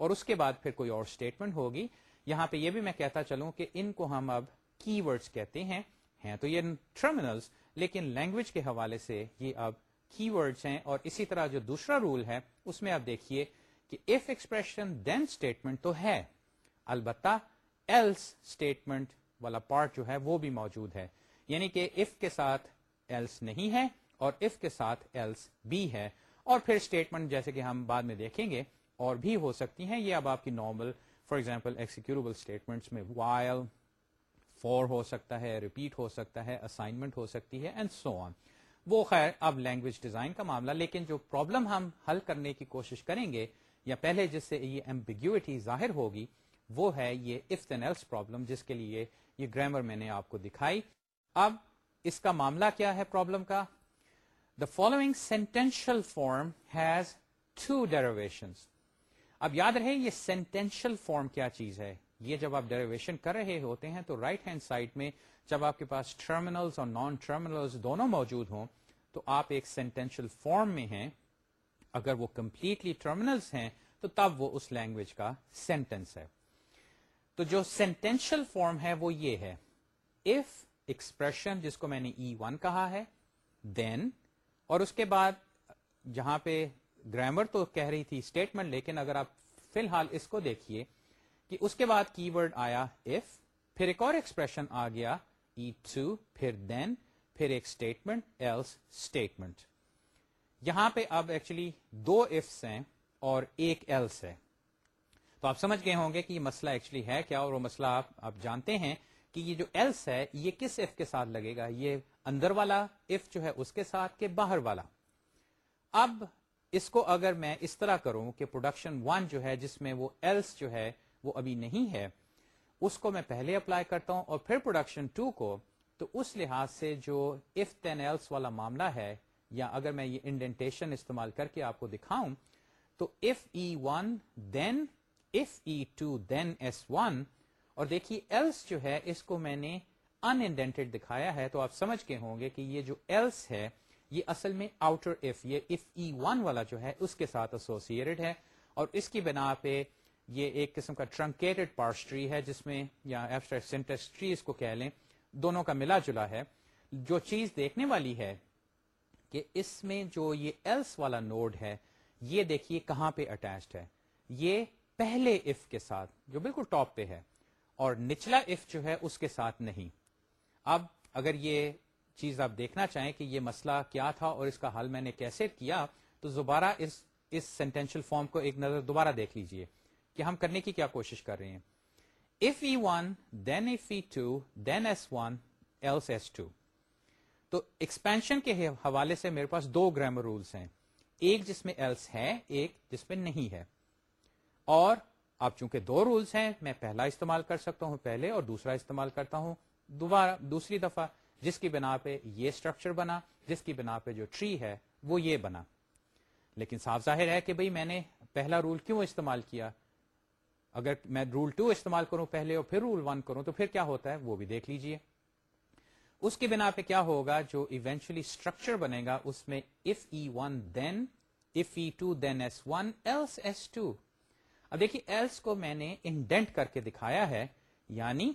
اور اس کے بعد پھر کوئی اور اسٹیٹمنٹ ہوگی۔ یہاں پہ یہ بھی میں کہتا چلوں کہ ان کو ہم اب کی ورڈس کہتے ہیں۔ ہیں تو یہ ٹرمینلس لیکن لینگویج کے حوالے سے یہ اب کی ورڈس ہیں۔ اور اسی طرح جو دوسرا رول ہے، اس میں آپ دیکھیے کہ اف ایکسپریشن دین اسٹیٹمنٹ تو ہے۔ البتہ ایلس اسٹیٹمنٹ والا پارٹ جو ہے، وہ بھی موجود ہے۔ یعنی کہ اف کے ساتھ ایلس نہیں ہے اور اف کے ساتھ ایلس بی ہے۔ اور پھر اسٹیٹمنٹ جیسے کہ ہم بعد میں دیکھیں گے۔ اور بھی ہو سکتی ہیں۔ یہ اب آپ کی normal for example executable statements میں وائل فور ہو سکتا ہے ریپیٹ ہو سکتا ہے اسائنمنٹ ہو سکتی ہے اینڈ سو آن وہ خیر، اب لینگویج ڈیزائن کا معاملہ، لیکن جو پرابلم ہم حل کرنے کی کوشش کریں گے، یا پہلے جس سے یہ ایمبیگیوٹی ظاہر ہوگی، وہ ہے یہ اف دین ایلس پرابلم جس کے لیے یہ گرامر میں نے آپ کو دکھائی۔ اب اس کا معاملہ کیا ہے پرابلم کا؟ The following sentential form has two derivation اب یاد رہے یہ سینٹینشل فارم کیا چیز ہے؟ یہ جب آپ ڈیریویشن کر رہے ہوتے ہیں تو رائٹ ہینڈ سائڈ میں جب آپ کے پاس ٹرمینلز اور نان ٹرمینلز دونوں موجود ہوں، تو آپ ایک سینٹینشل فارم میں ہیں۔ اگر وہ کمپلیٹلی ٹرمینلز ہیں، تو تب وہ اس لینگویج کا سینٹینس ہے۔ تو جو سینٹینشل فارم ہے، وہ یہ ہے۔ اف ایکسپریشن جس کو میں نے e ای ون کہا ہے دین اور اس کے بعد جہاں پہ گرامر تو کہہ رہی تھی اسٹیٹمنٹ لیکن اگر آپ فی الحال اس کو دیکھیے کہ اس کے بعد کی ورڈ آیا اف پھر ایک اور ایکسپریشن آ گیا e ای ٹو پھر دین پھر ایک اسٹیٹمنٹ ایلس اسٹیٹمنٹ یہاں پہ اب ایکچولی دو افس ہیں اور ایک ایلس ہے۔ تو آپ سمجھ گئے ہوں گے کہ یہ مسئلہ ایکچولی ہے کیا اور وہ مسئلہ آپ آپ جانتے ہیں کہ یہ جو ایلس ہے، یہ کس ایف کے ساتھ لگے گا؟ یہ اندر والا ایف جو ہے اس کے ساتھ کے باہر والا۔ اب اس کو اگر میں اس طرح کروں کہ پروڈکشن ون جو ہے جس میں وہ ایلس جو ہے وہ ابھی نہیں ہے، اس کو میں پہلے اپلائی کرتا ہوں اور پھر پروڈکشن ٹو کو، تو اس لحاظ سے جو اف ٹین ایلس والا معاملہ ہے، یا اگر میں یہ انڈینٹیشن استعمال کر کے آپ کو دکھاؤں، تو if E one then if E two then S one اور دیکھیے ایلس جو ہے اس کو میں نے انڈینٹیڈ دکھایا ہے، تو آپ سمجھ کے ہوں گے کہ یہ جو ایلس ہے یہ اصل میں آؤٹر اف یہ اف ای ون والا جو ہے، اس کے ساتھ ایسوسیڈ ہے، اور اس کی بنا پہ یہ ایک قسم کا ٹرنکیٹڈ پارس ٹری ہے، جس میں، یا سینٹیکس ٹری اس کو کہہ لیں، دونوں کا ملا جلا ہے۔ جو چیز دیکھنے والی ہے کہ اس میں جو یہ ایلس والا نوڈ ہے، یہ دیکھیے کہاں پہ اٹیچڈ ہے۔ یہ پہلے اف کے ساتھ، جو بالکل ٹاپ پہ ہے، اور نچلا اف جو ہے، اس کے ساتھ نہیں۔ اب اگر یہ چیز آپ دیکھنا چاہیں کہ یہ مسئلہ کیا تھا اور اس کا حل میں نے کیسے کیا، تو دوبارہ اس اس سینٹینشل فارم کو ایک نظر دوبارہ دیکھ لیجیے کہ ہم کرنے کی کیا کوشش کر رہے ہیں۔ If E one then if E two then S one else S two تو ایکسپینشن کے حوالے سے میرے پاس دو گرامر رولس ہیں۔ ایک جس میں ایلس ہے، ایک جس میں نہیں ہے۔ اور اب چونکہ دو رولس ہیں، میں پہلا استعمال کر سکتا ہوں پہلے اور دوسرا استعمال کرتا ہوں۔ دوبارہ، دوسری دفعہ جس کی بنا پہ یہ اسٹرکچر بنا، جس کی بنا پہ جو ٹری ہے، وہ یہ بنا۔ لیکن صاف ظاہر ہے کہ بھئی میں نے پہلا رول کیوں استعمال کیا؟ اگر میں رول ٹو استعمال کروں پہلے اور پھر رول ون کروں، تو پھر کیا ہوتا ہے؟ وہ بھی دیکھ لیجیے۔ اس کی بنا پہ کیا ہوگا؟ جو ایونچولی اسٹرکچر بنے گا، اس میں if E one then if E two then S one else S two اب دیکھیے ایلس کو میں نے انڈینٹ کر کے دکھایا ہے یعنی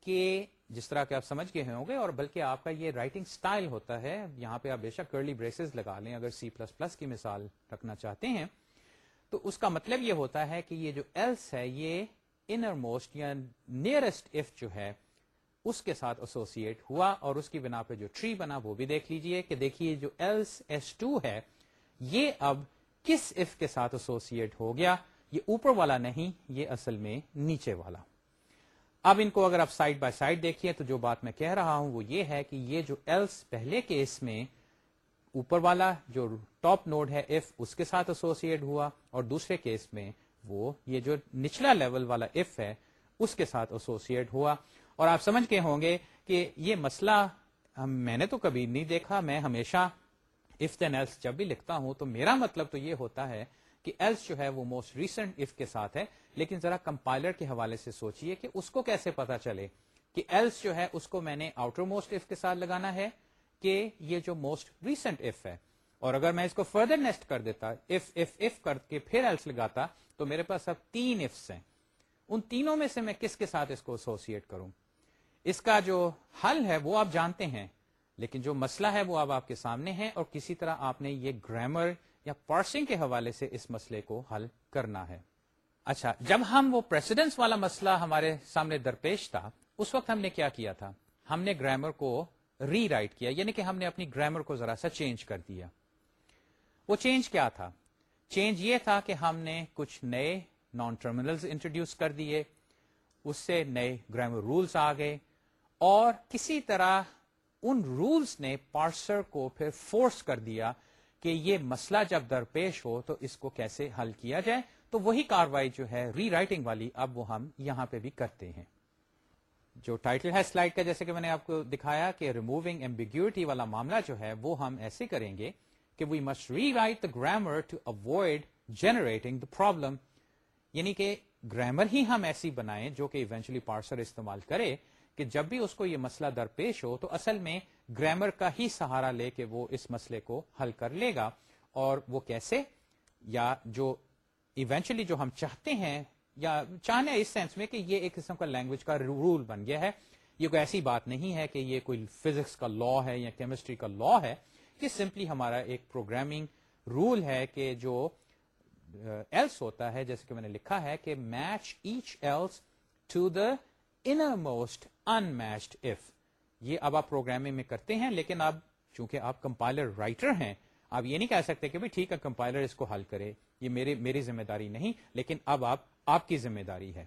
کہ جس طرح کہ آپ سمجھ گئے ہوں گے، اور بلکہ آپ کا یہ رائٹنگ سٹائل ہوتا ہے، یہاں پہ آپ بے شک کرلی بریسز لگا لیں، اگر سی پلس پلس کی مثال رکھنا چاہتے ہیں، تو اس کا مطلب یہ ہوتا ہے کہ یہ جو ایلس ہے، یہ انر موسٹ یا نیئرسٹ اف جو ہے، اس کے ساتھ ایسوسیٹ ہوا، اور اس کی بنا پہ جو ٹری بنا، وہ بھی دیکھ لیجیے کہ دیکھیے جو ایلس ایس ٹو ہے، یہ اب کس اف کے ساتھ ایسوسیٹ ہو گیا؟ یہ اوپر والا نہیں، یہ اصل میں نیچے والا۔ اب ان کو اگر آپ سائڈ بائی سائڈ دیکھیے تو جو بات میں کہہ رہا ہوں وہ یہ ہے کہ یہ جو ایلس پہلے کیس میں اوپر والا جو ٹاپ نوڈ ہے ایف اس کے ساتھ ایسوسیٹ ہوا اور دوسرے کیس میں وہ یہ جو نچلا لیول والا ایف ہے اس کے ساتھ ایسوسیٹ ہوا اور آپ سمجھ کے ہوں گے کہ یہ مسئلہ میں نے تو کبھی نہیں دیکھا، میں ہمیشہ اف دین ایلس جب بھی لکھتا ہوں تو میرا مطلب تو یہ ہوتا ہے کہ ایلس جو ہے وہ موسٹ ریسنٹ اف کے ساتھ ہے، لیکن ذرا کمپائلر کے حوالے سے سوچئے کہ اس کو کیسے پتا چلے کہ ایلس جو ہے اس کو میں نے آؤٹر موسٹ اف کے ساتھ لگانا ہے کہ یہ جو موسٹ ریسنٹ اف ہے۔ اور اگر میں اس کو فردر نیسٹ کر دیتا اف اف اف کر کے پھر ایلس لگاتا، تو میرے پاس اب تین افس ہیں۔ ان تینوں میں سے میں کس کے ساتھ اس کو ایسوسیٹ کروں؟ اس کا جو حل ہے وہ آپ جانتے ہیں، لیکن جو مسئلہ ہے وہ اب آپ کے سامنے ہے اور کسی طرح آپ نے یہ گرامر یا پارسنگ کے حوالے سے اس مسئلے کو حل کرنا ہے۔ اچھا جب ہم وہ پریسیڈنس والا مسئلہ ہمارے سامنے درپیش تھا، اس وقت ہم نے کیا کیا تھا؟ ہم نے گرامر کو ری رائٹ کیا یعنی کہ ہم نے اپنی گرامر کو ذرا سا چینج کر دیا۔ وہ چینج کیا تھا؟ چینج یہ تھا کہ ہم نے کچھ نئے نان ٹرمینلز انٹروڈیوس کر دیے، اس سے نئے گرامر رولس آ گئے، اور کسی طرح ان رولس نے پارسر کو پھر فورس کر دیا کہ یہ مسئلہ جب درپیش ہو تو اس کو کیسے حل کیا جائے؟ تو وہی کاروائی جو ہے ری رائٹنگ والی اب وہ ہم یہاں پہ بھی کرتے ہیں۔ جو ٹائٹل ہے سلائڈ کا، جیسے کہ میں نے آپ کو دکھایا کہ ریموونگ ایمبیگیوٹی والا معاملہ جو ہے وہ ہم ایسے کریں گے کہ we must rewrite the grammar to avoid generating the problem یعنی کہ گرامر ہی ہم ایسی بنائیں جو کہ ایونچولی پارسر استعمال کرے۔ کہ جب بھی اس کو یہ مسئلہ درپیش ہو تو اصل میں گرامر کا ہی سہارا لے کے وہ اس مسئلے کو حل کر لے گا اور وہ کیسے؟ یا جو ایونچولی جو ہم چاہتے ہیں، یا چاہنے اس سینس میں کہ یہ ایک قسم کا لینگویج کا رول بن گیا ہے۔ یہ کوئی ایسی بات نہیں ہے کہ یہ کوئی فزکس کا لا ہے یا کیمسٹری کا لا ہے، یہ سمپلی ہمارا ایک پروگرامنگ رول ہے کہ جو uh, ایلس ہوتا ہے۔ جیسے کہ میں نے لکھا ہے کہ match each else to the innermost unmatched if یہ اب آپ پروگرامنگ میں کرتے ہیں لیکن اب چونکہ آپ کمپائلر رائٹر ہیں، آپ یہ نہیں کہہ سکتے کہ ٹھیک ہے کمپائلر اس کو حل کرے، یہ میرے، میری ذمہ داری نہیں، لیکن اب آپ آپ کی ذمہ داری ہے۔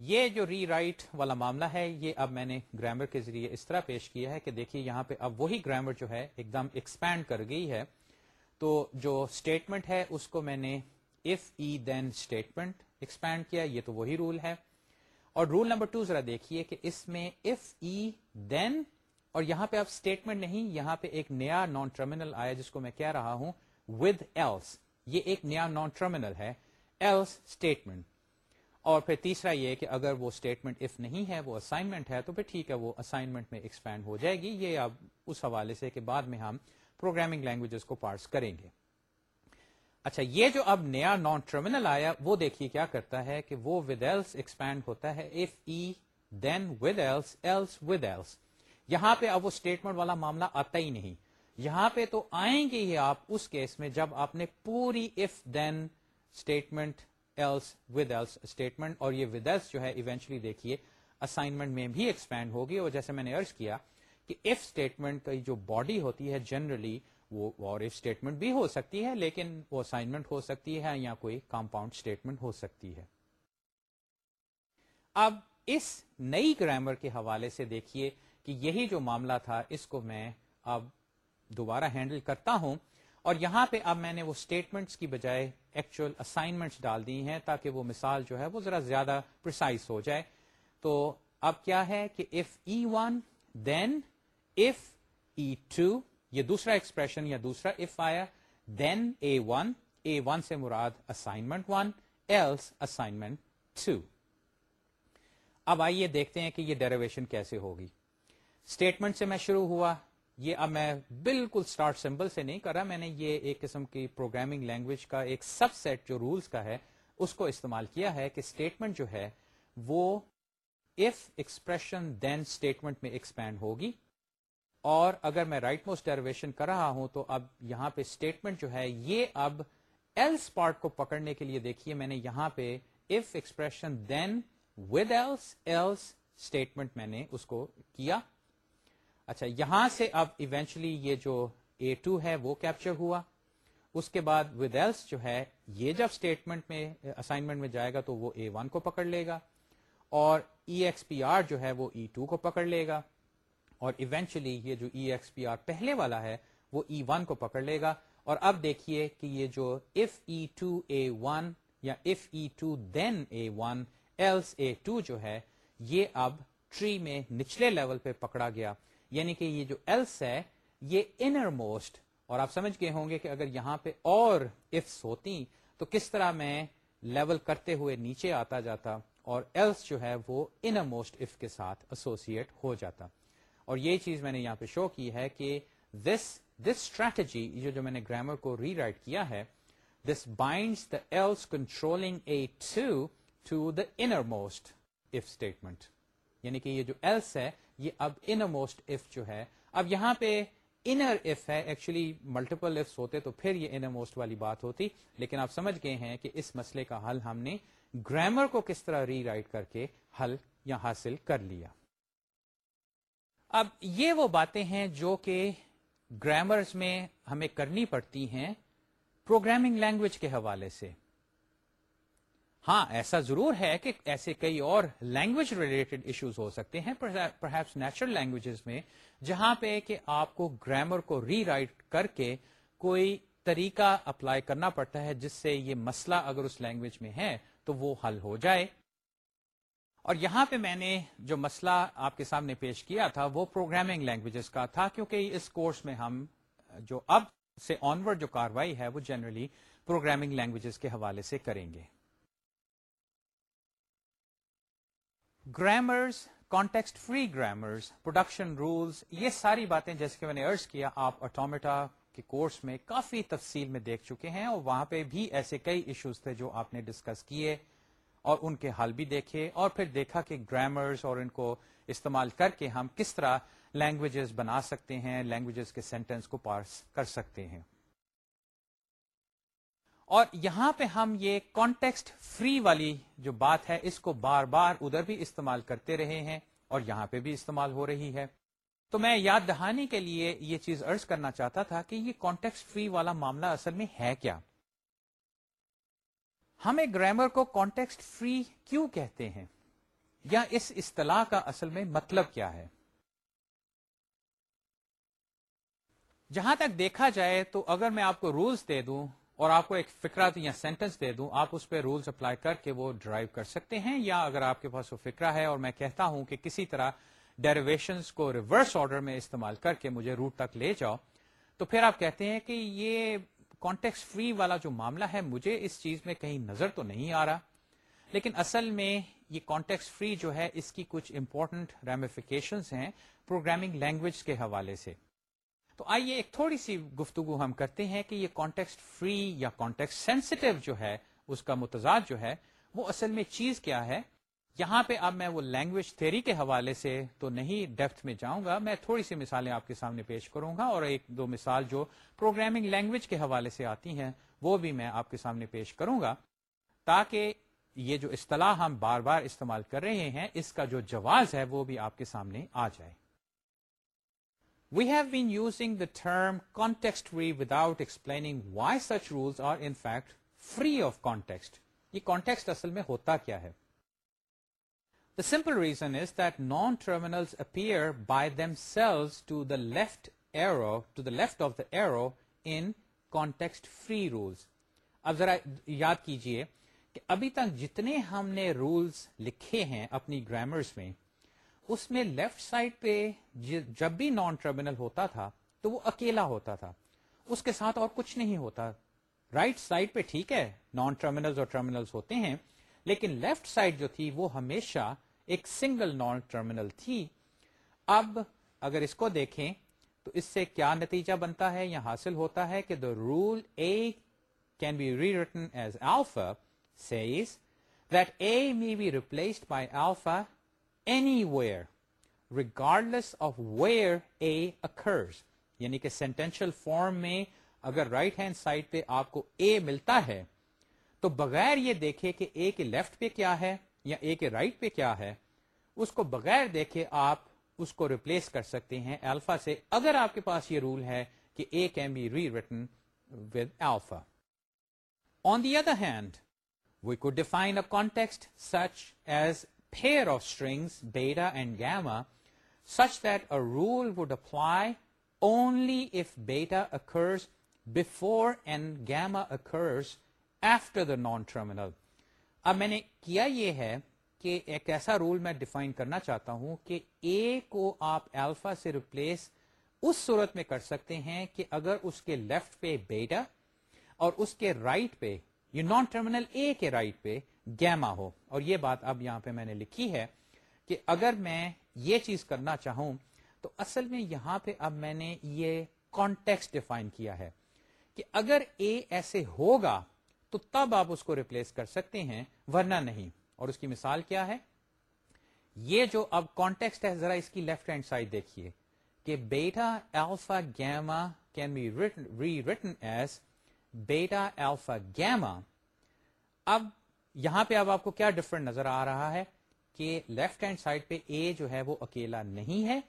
یہ جو ری رائٹ والا معاملہ ہے، یہ اب میں نے گرامر کے ذریعے اس طرح پیش کیا ہے کہ دیکھیے یہاں پہ اب وہی گرامر جو ہے ایک دم ایکسپینڈ کر گئی ہے۔ تو جو اسٹیٹمنٹ ہے، اس کو میں نے if E then statement expand کیا، یہ تو وہی رول ہے۔ اور رول نمبر ٹو ذرا دیکھیے کہ اس میں اف ای دین اور یہاں پہ اب اسٹیٹمنٹ نہیں، یہاں پہ ایک نیا نان ٹرمینل آیا جس کو میں کہہ رہا ہوں ود ایلس یہ ایک نیا نان ٹرمینل ہے ایلس اسٹیٹمنٹ اور پھر تیسرا یہ کہ اگر وہ اسٹیٹمنٹ اف نہیں ہے، وہ اسائنمنٹ ہے، تو پھر ٹھیک ہے، وہ اسائنمنٹ میں ایکسپینڈ ہو جائے گی۔ یہ اب اس حوالے سے کہ بعد میں ہم پروگرامنگ لینگویجز کو پارس کریں گے۔ اچھا یہ جو اب نیا نان ٹرمینل آیا، وہ دیکھیے کیا کرتا ہے کہ وہ ود ایلس ایکسپینڈ ہوتا ہے if E then with else else with else یہاں پہ اب وہ اسٹیٹمنٹ والا معاملہ آتا ہی نہیں۔ یہاں پہ تو آئیں گے ہی آپ اس کیس میں جب آپ نے پوری if then statement else with else statement اور یہ ود ایلس جو ہے ایونچولی دیکھیے اسائنمنٹ میں بھی ایکسپینڈ ہوگی۔ اور جیسے میں نے ارض کیا کہ اف اسٹیٹمنٹ کی جو باڈی ہوتی ہے جنرلی وہ اور اف اسٹیٹمنٹ بھی ہو سکتی ہے، لیکن وہ اسائنمنٹ ہو سکتی ہے یا کوئی کمپاؤنڈ اسٹیٹمنٹ ہو سکتی ہے۔ اب اس نئی گرامر کے حوالے سے دیکھیے کہ یہی جو معاملہ تھا، اس کو میں اب دوبارہ ہینڈل کرتا ہوں۔ اور یہاں پہ اب میں نے وہ اسٹیٹمنٹس کی بجائے ایکچوئل اسائنمنٹس ڈال دی ہیں تاکہ وہ مثال جو ہے وہ ذرا زیادہ پرسائز ہو جائے۔ تو اب کیا ہے کہ if E one then if E two یہ دوسرا ایکسپریشن یا دوسرا اف آیا دین اے ون اے ون سے مراد assignment one else assignment two اب آئیے دیکھتے ہیں کہ یہ ڈیریویشن کیسے ہوگی۔ اسٹیٹمنٹ سے میں شروع ہوا، یہ اب میں بالکل اسٹارٹ سمبل سے نہیں کرا میں نے یہ ایک قسم کی پروگرامنگ لینگویج کا ایک سب سیٹ جو رولس کا ہے، اس کو استعمال کیا ہے کہ اسٹیٹمنٹ جو ہے، وہ اف ایکسپریشن دین اسٹیٹمنٹ میں ایکسپینڈ ہوگی۔ اور اگر میں رائٹ موسٹ ڈیرویشن کر رہا ہوں تو اب یہاں پہ اسٹیٹمنٹ جو ہے، یہ اب ایلس پارٹ کو پکڑنے کے لیے دیکھیے، میں نے یہاں پہ if expression then with else else statement میں نے اس کو کیا۔ اچھا یہاں سے اب ایونچولی یہ جو اے ٹو ہے وہ کیپچر ہوا۔ اس کے بعد ود ایلس جو ہے، یہ جب اسٹیٹمنٹ میں اسائنمنٹ میں جائے گا تو وہ اے ون کو پکڑ لے گا اور ای ایکس پی آر جو ہے وہ e ای ٹو کو پکڑ لے گا۔ اور ایونچولی یہ جو ای ایکس پی آر پہلے والا ہے، وہ e ای ون کو پکڑ لے گا۔ اور اب دیکھیے کہ یہ جو if E two A one یا if E two then A one else A two جو ہے، یہ اب ٹری میں نچلے لیول پہ پکڑا گیا۔ یعنی کہ یہ جو ایلس ہے، یہ انر موسٹ اور آپ سمجھ گئے ہوں گے کہ اگر یہاں پہ اور افس ہوتی، تو کس طرح میں لیول کرتے ہوئے نیچے آتا جاتا اور ایلس جو ہے، وہ انر موسٹ اف کے ساتھ ایسوسیٹ ہو جاتا۔ اور یہ چیز میں نے یہاں پہ شو کی ہے کہ دس دس اسٹریٹجی جو میں نے گرامر کو ری رائٹ کیا ہے this binds the else controlling A two to the innermost if statement یعنی کہ یہ جو ایلس ہے، یہ اب انر موسٹ اف جو ہے، اب یہاں پہ انر اف ہے ایکچولی ملٹیپل افس ہوتے تو پھر یہ انر موسٹ والی بات ہوتی، لیکن آپ سمجھ گئے ہیں کہ اس مسئلے کا حل ہم نے گرامر کو کس طرح ری رائٹ کر کے حل یا حاصل کر لیا۔ اب یہ وہ باتیں ہیں جو کہ گرامرز میں ہمیں کرنی پڑتی ہیں پروگرامنگ لینگویج کے حوالے سے۔ ہاں ایسا ضرور ہے کہ ایسے کئی اور لینگویج ریلیٹڈ ایشوز ہو سکتے ہیں پرہیپس نیچرل لینگویجز میں، جہاں پہ کہ آپ کو گرامر کو ری رائٹ کر کے کوئی طریقہ اپلائی کرنا پڑتا ہے، جس سے یہ مسئلہ اگر اس لینگویج میں ہے تو وہ حل ہو جائے۔ اور یہاں پہ میں نے جو مسئلہ آپ کے سامنے پیش کیا تھا وہ پروگرامنگ لینگویجز کا تھا، کیونکہ اس کورس میں ہم، جو اب سے آنورڈ جو کاروائی ہے، وہ جنرلی پروگرامنگ لینگویجز کے حوالے سے کریں گے۔ Grammars context free grammars production rules یہ ساری باتیں جیسے کہ میں نے ارض کیا، آپ آٹومیٹا کے کورس میں کافی تفصیل میں دیکھ چکے ہیں اور وہاں پہ بھی ایسے کئی ایشوز تھے جو آپ نے ڈسکس کیے۔ اور ان کے حل بھی دیکھے اور پھر دیکھا کہ گرامرز اور ان کو استعمال کر کے ہم کس طرح لینگویجز بنا سکتے ہیں لینگویجز کے سینٹینس کو پارس کر سکتے ہیں۔ اور یہاں پہ ہم یہ کانٹیکسٹ فری والی جو بات ہے، اس کو بار بار ادھر بھی استعمال کرتے رہے ہیں اور یہاں پہ بھی استعمال ہو رہی ہے۔ تو میں یاد دہانی کے لیے یہ چیز ارض کرنا چاہتا تھا کہ یہ کانٹیکسٹ فری والا معاملہ اصل میں ہے کیا؟ ہمیں گرامر کو کانٹیکسٹ فری کیوں کہتے ہیں؟ یا اس اصطلاح کا اصل میں مطلب کیا ہے؟ جہاں تک دیکھا جائے تو اگر میں آپ کو رولز دے دوں اور آپ کو ایک فکرہ یا سینٹینس دے دوں، آپ اس پہ رولز اپلائی کر کے وہ ڈرائیو کر سکتے ہیں، یا اگر آپ کے پاس وہ فکرہ ہے اور میں کہتا ہوں کہ کسی طرح ڈیریویشنس کو ریورس آرڈر میں استعمال کر کے مجھے روٹ تک لے جاؤ، تو پھر آپ کہتے ہیں کہ یہ کانٹیکس فری والا جو معاملہ ہے، مجھے اس چیز میں کہیں نظر تو نہیں آ رہا۔ لیکن اصل میں یہ کانٹیکس فری جو ہے، اس کی کچھ امپورٹنٹ ریمیفیکیشن ہیں پروگرامنگ لینگویج کے حوالے سے۔ تو آئیے ایک تھوڑی سی گفتگو ہم کرتے ہیں کہ یہ کانٹیکسٹ فری یا کانٹیکس سینسٹو جو ہے، اس کا متضاد جو ہے، وہ اصل میں چیز کیا ہے؟ یہاں پہ اب میں وہ لینگویج تھیری کے حوالے سے تو نہیں ڈیپتھ میں جاؤں گا، میں تھوڑی سی مثالیں آپ کے سامنے پیش کروں گا اور ایک دو مثال جو پروگرامنگ لینگویج کے حوالے سے آتی ہیں، وہ بھی میں آپ کے سامنے پیش کروں گا تاکہ یہ جو اصطلاح ہم بار بار استعمال کر رہے ہیں، اس کا جو جواز ہے، وہ بھی آپ کے سامنے آ جائے۔ We have been using the term context free without explaining why such rules are in fact free of context یہ کانٹیکسٹ اصل میں ہوتا کیا ہے؟ The simple reason is that non-terminals appear by themselves to the left arrow, to the left of the arrow in context-free rules. اب ذرا یاد کیجیے کہ ابھی تک جتنے ہم نے رولز لکھے ہیں اپنی گرامرز میں اس میں لیفٹ سائڈ پہ جب بھی نان ٹرمینل ہوتا تھا تو وہ اکیلا ہوتا تھا اس کے ساتھ اور کچھ نہیں ہوتا رائٹ right سائڈ پہ ٹھیک ہے نان ٹرمینل اور ٹرمینلز ہوتے ہیں لیکن لیفٹ سائڈ جو تھی وہ ہمیشہ ایک سنگل نان ٹرمینل تھی۔ اب اگر اس کو دیکھیں تو اس سے کیا نتیجہ بنتا ہے یا حاصل ہوتا ہے کہ the rule A can be rewritten as alpha says that A may be replaced by alpha anywhere regardless of where A occurs یعنی کہ سینٹینشل فارم میں اگر رائٹ ہینڈ سائڈ پہ آپ کو اے ملتا ہے تو بغیر یہ دیکھے کہ اے کے لیفٹ پہ کیا ہے یا اے کے رائٹ پہ کیا ہے، اس کو بغیر دیکھے آپ اس کو ریپلیس کر سکتے ہیں الفا سے، اگر آپ کے پاس یہ رول ہے کہ A can be rewritten with alpha on the other hand we could define a context such as pair of strings beta and gamma such that a rule would apply only if beta occurs before and gamma occurs after the non terminal اب میں نے کیا یہ ہے کہ ایک ایسا رول میں ڈیفائن کرنا چاہتا ہوں کہ اے کو آپ الفا سے ریپلیس اس صورت میں کر سکتے ہیں کہ اگر اس کے لیفٹ پہ بیٹا اور اس کے رائٹ پہ، یہ نان ٹرمینل اے کے رائٹ پہ گیما ہو۔ اور یہ بات اب یہاں پہ میں نے لکھی ہے کہ اگر میں یہ چیز کرنا چاہوں تو اصل میں یہاں پہ اب میں نے یہ کانٹیکس ڈیفائن کیا ہے کہ اگر اے ایسے ہوگا تو تب آپ اس کو ریپلیس کر سکتے ہیں، ورنہ نہیں۔ اور اس کی مثال کیا ہے؟ یہ جو اب کانٹیکسٹ ہے، ذرا اس کی لیفٹ ہینڈ سائڈ دیکھیے کہ beta alpha gamma can be rewritten as beta alpha gamma اب یہاں پہ اب آپ کو کیا ڈفرنٹ نظر آ رہا ہے؟ کہ لیفٹ ہینڈ سائڈ پہ اے جو ہے وہ اکیلا نہیں ہے،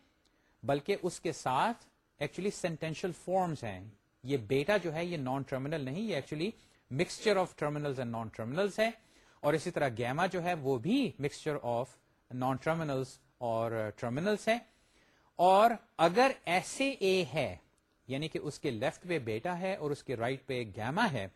بلکہ اس کے ساتھ ایکچولی سینٹینشل فارمز ہیں۔ یہ بیٹا جو ہے، یہ نان ٹرمینل نہیں، یہ actually mixture of terminal and non terminals ہے اور اسی طرح گیما جو ہے وہ بھی مکسچر آف نان ٹرمینلس اور ٹرمینلس ہے اور اگر ایسے اے ہے یعنی کہ اس کے لیفٹ پہ بیٹا ہے اور اس کے رائٹ right پہ گیما ہے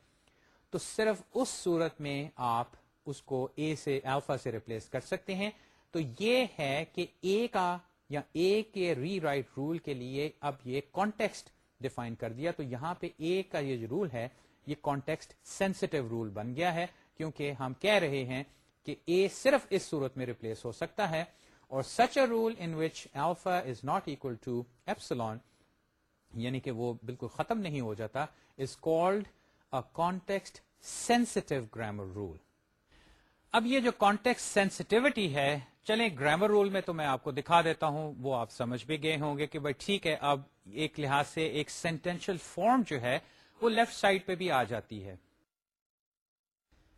تو صرف اس صورت میں آپ اس کو اے سے الفا سے ریپلیس کر سکتے ہیں تو یہ ہے کہ اے کا یا اے کے ری رائٹ رول کے لیے اب یہ کانٹیکسٹ ڈیفائن کر دیا تو یہاں پہ اے کا یہ جو رول ہے یہ کانٹیکسٹ سینسٹو رول بن گیا ہے، کیونکہ ہم کہہ رہے ہیں کہ اے صرف اس صورت میں ریپلیس ہو سکتا ہے، اور such a rule in which alpha is not equal to epsilon یعنی کہ وہ بالکل ختم نہیں ہو جاتا is called a context sensitive grammar rule اب یہ جو کانٹیکس سینسٹیوٹی ہے، چلیں گرامر رول میں تو میں آپ کو دکھا دیتا ہوں، وہ آپ سمجھ بھی گئے ہوں گے کہ بھائی ٹھیک ہے، اب ایک لحاظ سے ایک سینٹینشل فارم جو ہے وہ لیفٹ سائڈ پہ بھی آ جاتی ہے۔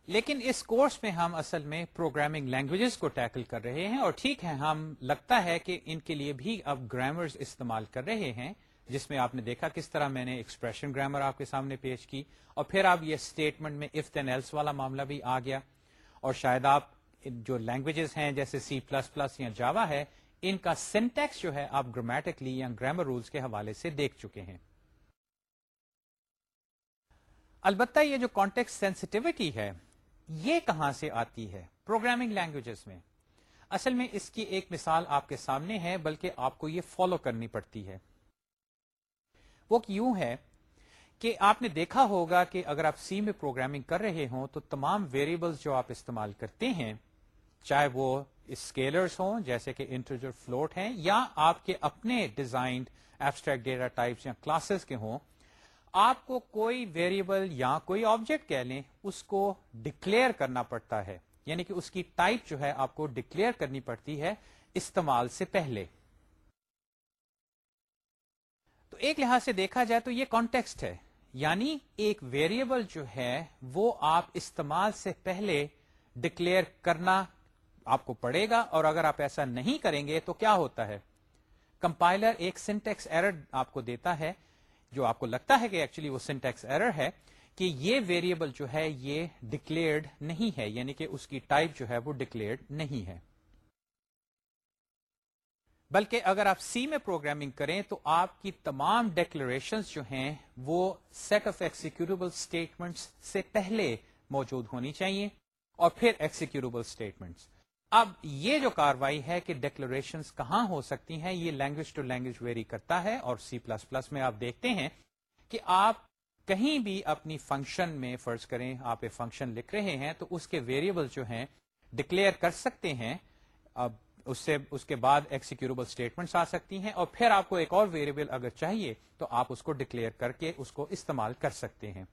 لیکن اس کورس میں ہم اصل میں پروگرامنگ لینگویجز کو ٹیکل کر رہے ہیں اور ٹھیک ہے، ہم لگتا ہے کہ ان کے لیے بھی اب گرامرز استعمال کر رہے ہیں، جس میں آپ نے دیکھا کس طرح میں نے ایکسپریشن گرامر آپ کے سامنے پیش کی۔ اور پھر آپ یہ اسٹیٹمنٹ میں اف دین ایلس والا معاملہ بھی آ گیا۔ اور شاید آپ جو لینگویجز ہیں جیسے سی پلس پلس یا جاوا ہے، ان کا سینٹیکس جو ہے آپ گرامیٹکلی یا گرامر رولس کے حوالے سے دیکھ چکے ہیں۔ البتہ یہ جو کانٹیکس سینسٹیوٹی ہے، یہ کہاں سے آتی ہے؟ پروگرامنگ لینگویجز میں۔ اصل میں اس کی ایک مثال آپ کے سامنے ہے، بلکہ آپ کو یہ فالو کرنی پڑتی ہے۔ وہ یوں ہے؟ کہ آپ نے دیکھا ہوگا کہ اگر آپ سی میں پروگرامنگ کر رہے ہوں، تو تمام ویریبلس جو آپ استعمال کرتے ہیں، چاہے وہ اسکیلرس ہوں، جیسے کہ انٹرجر فلوٹ ہیں، یا آپ کے اپنے ڈیزائنڈ ایبسٹریکٹ ڈیٹا ٹائپس یا کلاسز کے ہوں آپ کو کوئی ویریبل یا کوئی آبجیکٹ کہہ لیں، اس کو ڈکلیئر کرنا پڑتا ہے۔ یعنی کہ اس کی ٹائپ جو ہے، آپ کو ڈکلیئر کرنی پڑتی ہے استعمال سے پہلے۔ تو ایک لحاظ سے دیکھا جائے تو یہ کانٹیکسٹ ہے۔ یعنی ایک ویریبل جو ہے، وہ آپ استعمال سے پہلے ڈکلیئر کرنا آپ کو پڑے گا۔ اور اگر آپ ایسا نہیں کریں گے تو کیا ہوتا ہے؟ کمپائلر ایک سنٹیکس ایرر آپ کو دیتا ہے۔ جو آپ کو لگتا ہے کہ ایکچولی وہ سنٹیکس ایرر ہے، کہ یہ ویریبل جو ہے، یہ ڈکلیئرڈ نہیں ہے یعنی کہ اس کی ٹائپ جو ہے وہ ڈکلیئرڈ نہیں ہے۔ بلکہ اگر آپ سی میں پروگرامنگ کریں تو آپ کی تمام ڈیکلریشن جو ہیں، وہ سیٹ آف ایکسیکیوٹیبل اسٹیٹمنٹس سے پہلے موجود ہونی چاہیے اور پھر ایکسیکیوٹیبل اسٹیٹمنٹس اب یہ جو کاروائی ہے کہ ڈیکلریشن کہاں ہو سکتی ہیں، یہ لینگویج ٹو لینگویج ویری کرتا ہے اور سی پلس پلس میں آپ دیکھتے ہیں کہ آپ کہیں بھی اپنی فنکشن میں فرض کریں آپ ایک فنکشن لکھ رہے ہیں تو اس کے ویریبل جو ہیں ڈکلیئر کر سکتے ہیں۔ اب اس سے، اس کے بعد ایکسیکیوربل اسٹیٹمنٹس آ سکتی ہیں اور پھر آپ کو ایک اور ویریبل اگر چاہیے تو آپ اس کو ڈکلیئر کر کے اس کو استعمال کر سکتے ہیں۔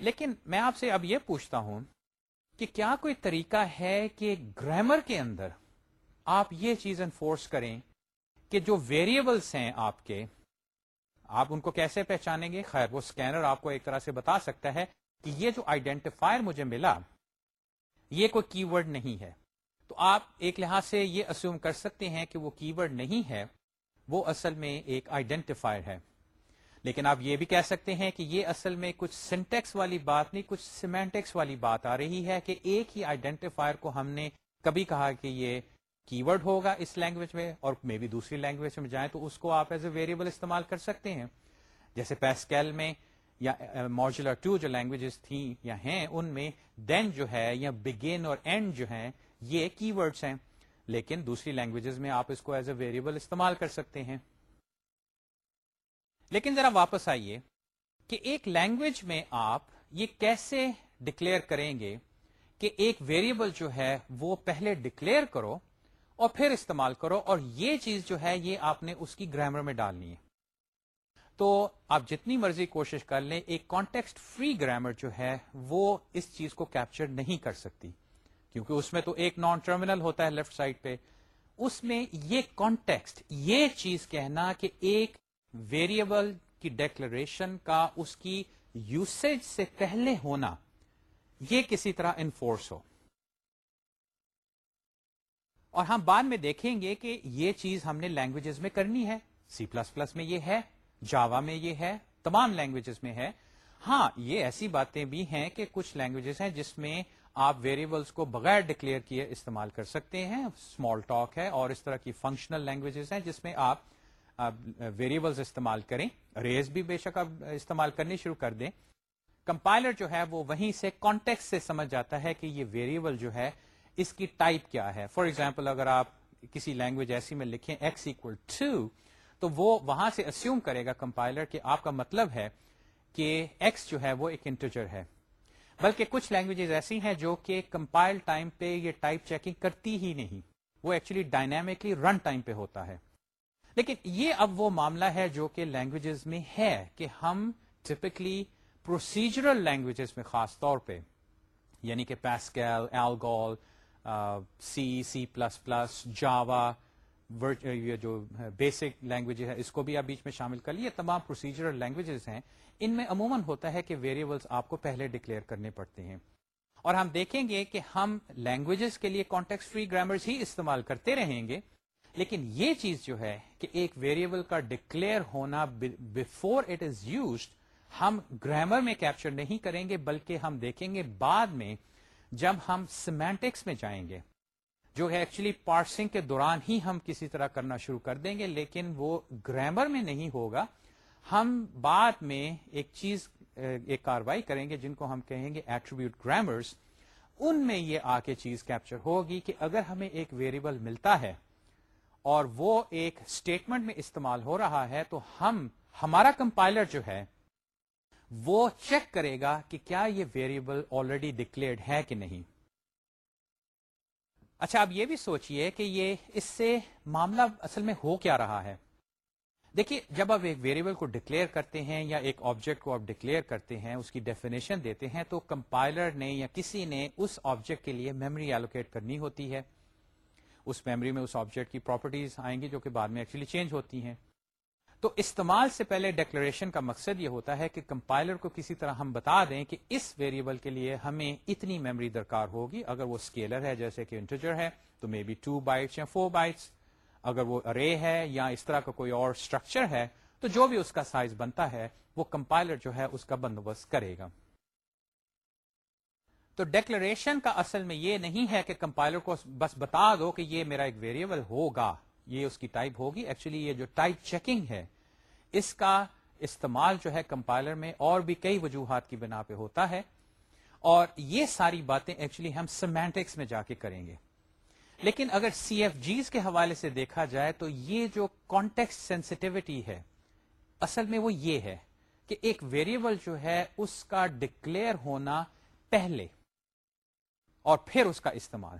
لیکن میں آپ سے اب یہ پوچھتا ہوں کہ کیا کوئی طریقہ ہے کہ گرامر کے اندر آپ یہ چیز انفورس کریں کہ جو ویریبلس ہیں آپ کے، آپ ان کو کیسے پہچانیں گے؟ خیر، وہ اسکینر آپ کو ایک طرح سے بتا سکتا ہے کہ یہ جو آئیڈینٹیفائر مجھے ملا، یہ کوئی کی ورڈ نہیں ہے۔ تو آپ ایک لحاظ سے یہ اسیوم کر سکتے ہیں کہ وہ کی ورڈ نہیں ہے، وہ اصل میں ایک آئیڈینٹیفائر ہے۔ لیکن آپ یہ بھی کہہ سکتے ہیں کہ یہ اصل میں کچھ سینٹیکس والی بات نہیں، کچھ سیمینٹکس والی بات آ رہی ہے کہ ایک ہی آئیڈینٹیفائر کو ہم نے کبھی کہا کہ یہ کی ورڈ ہوگا اس لینگویج میں اور مے بھی دوسری لینگویج میں جائیں تو اس کو آپ ایز اے ویریبل استعمال کر سکتے ہیں۔ جیسے پیسکیل میں یا موجولر ٹو جو لینگویجز تھیں یا ہیں، ان میں دین جو ہے یا بگین اور اینڈ جو ہے یہ کی ورڈس ہیں۔ لیکن دوسری لینگویجز میں آپ اس کو ایز اے ویریبل استعمال کر سکتے ہیں۔ لیکن ذرا واپس آئیے کہ ایک لینگویج میں آپ یہ کیسے ڈکلیئر کریں گے کہ ایک ویریبل جو ہے وہ پہلے ڈکلیئر کرو اور پھر استعمال کرو اور یہ چیز جو ہے یہ آپ نے اس کی گرامر میں ڈالنی ہے۔ تو آپ جتنی مرضی کوشش کر لیں، ایک کانٹیکسٹ فری گرامر جو ہے وہ اس چیز کو کیپچر نہیں کر سکتی۔ کیونکہ اس میں تو ایک نان ٹرمینل ہوتا ہے لیفٹ سائڈ پہ۔ اس میں یہ کانٹیکسٹ یہ چیز کہنا کہ ایک ویریبل کی ڈیکلریشن کا اس کی یوسیج سے پہلے ہونا، یہ کسی طرح انفورس ہو۔ اور ہم بعد میں دیکھیں گے کہ یہ چیز ہم نے لینگویجز میں کرنی ہے۔ سی پلس پلس میں یہ ہے جاوا میں یہ ہے، تمام لینگویجز میں ہے۔ ہاں یہ ایسی باتیں بھی ہیں کہ کچھ لینگویجز ہیں جس میں آپ ویریبلس کو بغیر ڈکلیئر کیے استعمال کر سکتے ہیں۔ اسمال ٹاک ہے اور اس طرح کی فنکشنل لینگویجز ہیں جس میں آپ ویریبلس استعمال کریں ریز بھی بے شک آپ استعمال کرنی شروع کر دیں۔ کمپائلر جو ہے وہ وہیں سے کانٹیکٹ سے سمجھ جاتا ہے کہ یہ ویریبل جو ہے، اس کی ٹائپ کیا ہے۔ فار ایگزامپل اگر آپ کسی لینگویج ایسی میں لکھیں ایکس اکول ٹو تو وہ وہاں سے اسیوم کرے گا کمپائلر کہ آپ کا مطلب ہے کہ ایکس جو ہے وہ ایک انٹرجر ہے۔ بلکہ کچھ لینگویجز ایسی ہیں جو کہ کمپائل ٹائم پہ یہ ٹائپ چیکنگ کرتی ہی نہیں۔ وہ ایکچولی ڈائنامکلی رن ٹائم پہ ہوتا ہے۔ لیکن یہ اب وہ معاملہ ہے جو کہ لینگویجز میں ہے کہ ہم ٹپکلی پروسیجرل لینگویجز میں خاص طور پہ یعنی کہ Pascal Algol C C plus plus Java یہ جو بیسک لینگویج ہے، اس کو بھی آپ بیچ میں شامل کر لیے تمام پروسیجرل لینگویجز ہیں۔ ان میں عموماً ہوتا ہے کہ ویریبلس آپ کو پہلے ڈکلیئر کرنے پڑتے ہیں۔ اور ہم دیکھیں گے کہ ہم لینگویجز کے لیے کانٹیکس فری گرامرز ہی استعمال کرتے رہیں گے۔ لیکن یہ چیز جو ہے کہ ایک ویریبل کا ڈکلیئر ہونا بفور اٹ از یوزڈ ہم گرامر میں کیپچر نہیں کریں گے، بلکہ ہم دیکھیں گے بعد میں جب ہم سیمینٹکس میں جائیں گے۔ جو ہے ایکچولی پارسنگ کے دوران ہی ہم کسی طرح کرنا شروع کر دیں گے، لیکن وہ گرامر میں نہیں ہوگا۔ ہم بعد میں ایک چیز، ایک کاروائی کریں گے جن کو ہم کہیں گے ایٹریبیوٹ گرامرس ان میں یہ آ کے چیز کیپچر ہوگی کہ اگر ہمیں ایک ویریبل ملتا ہے اور وہ ایک اسٹیٹمنٹ میں استعمال ہو رہا ہے، تو ہم، ہمارا کمپائلر جو ہے، وہ چیک کرے گا کہ کیا یہ ویریبل آلریڈی ڈکلیئرڈ ہے کہ نہیں۔ اچھا آپ یہ بھی سوچئے کہ یہ اس سے معاملہ اصل میں ہو کیا رہا ہے۔ دیکھیے، جب آپ ایک ویریبل کو ڈکلیئر کرتے ہیں یا ایک آبجیکٹ کو آپ ڈکلیئر کرتے ہیں، اس کی ڈیفینیشن دیتے ہیں، تو کمپائلر نے یا کسی نے اس آبجیکٹ کے لیے میموری ایلوکیٹ کرنی ہوتی ہے۔ اس میموری میں اس آبجیکٹ کی پراپرٹیز آئیں گی جو کہ بعد میں ایکچولی چینج ہوتی ہیں۔ تو استعمال سے پہلے ڈیکلریشن کا مقصد یہ ہوتا ہے کہ کمپائلر کو کسی طرح ہم بتا دیں کہ اس ویریبل کے لیے ہمیں اتنی میموری درکار ہوگی۔ اگر وہ اسکیلر ہے، جیسے کہ انٹرجر ہے، تو مے بی ٹو بائٹس یا فور بائٹس اگر وہ ارے ہے یا اس طرح کا کوئی اور اسٹرکچر ہے، تو جو بھی اس کا سائز بنتا ہے، وہ کمپائلر جو ہے، اس کا بندوبست کرے گا۔ تو ڈیکلریشن کا اصل میں یہ نہیں ہے کہ کمپائلر کو بس بتا دو کہ یہ میرا ایک ویریبل ہوگا، یہ اس کی ٹائپ ہوگی۔ ایکچولی یہ جو ٹائپ چیکنگ ہے، اس کا استعمال جو ہے کمپائلر میں اور بھی کئی وجوہات کی بنا پہ ہوتا ہے۔ اور یہ ساری باتیں ایکچولی ہم سیمینٹکس میں جا کے کریں گے۔ لیکن اگر سی ایف جیز کے حوالے سے دیکھا جائے تو یہ جو کانٹیکس سینسٹیوٹی ہے، اصل میں وہ یہ ہے کہ ایک ویریبل جو ہے، اس کا ڈکلیئر ہونا پہلے۔ اور پھر اس کا استعمال۔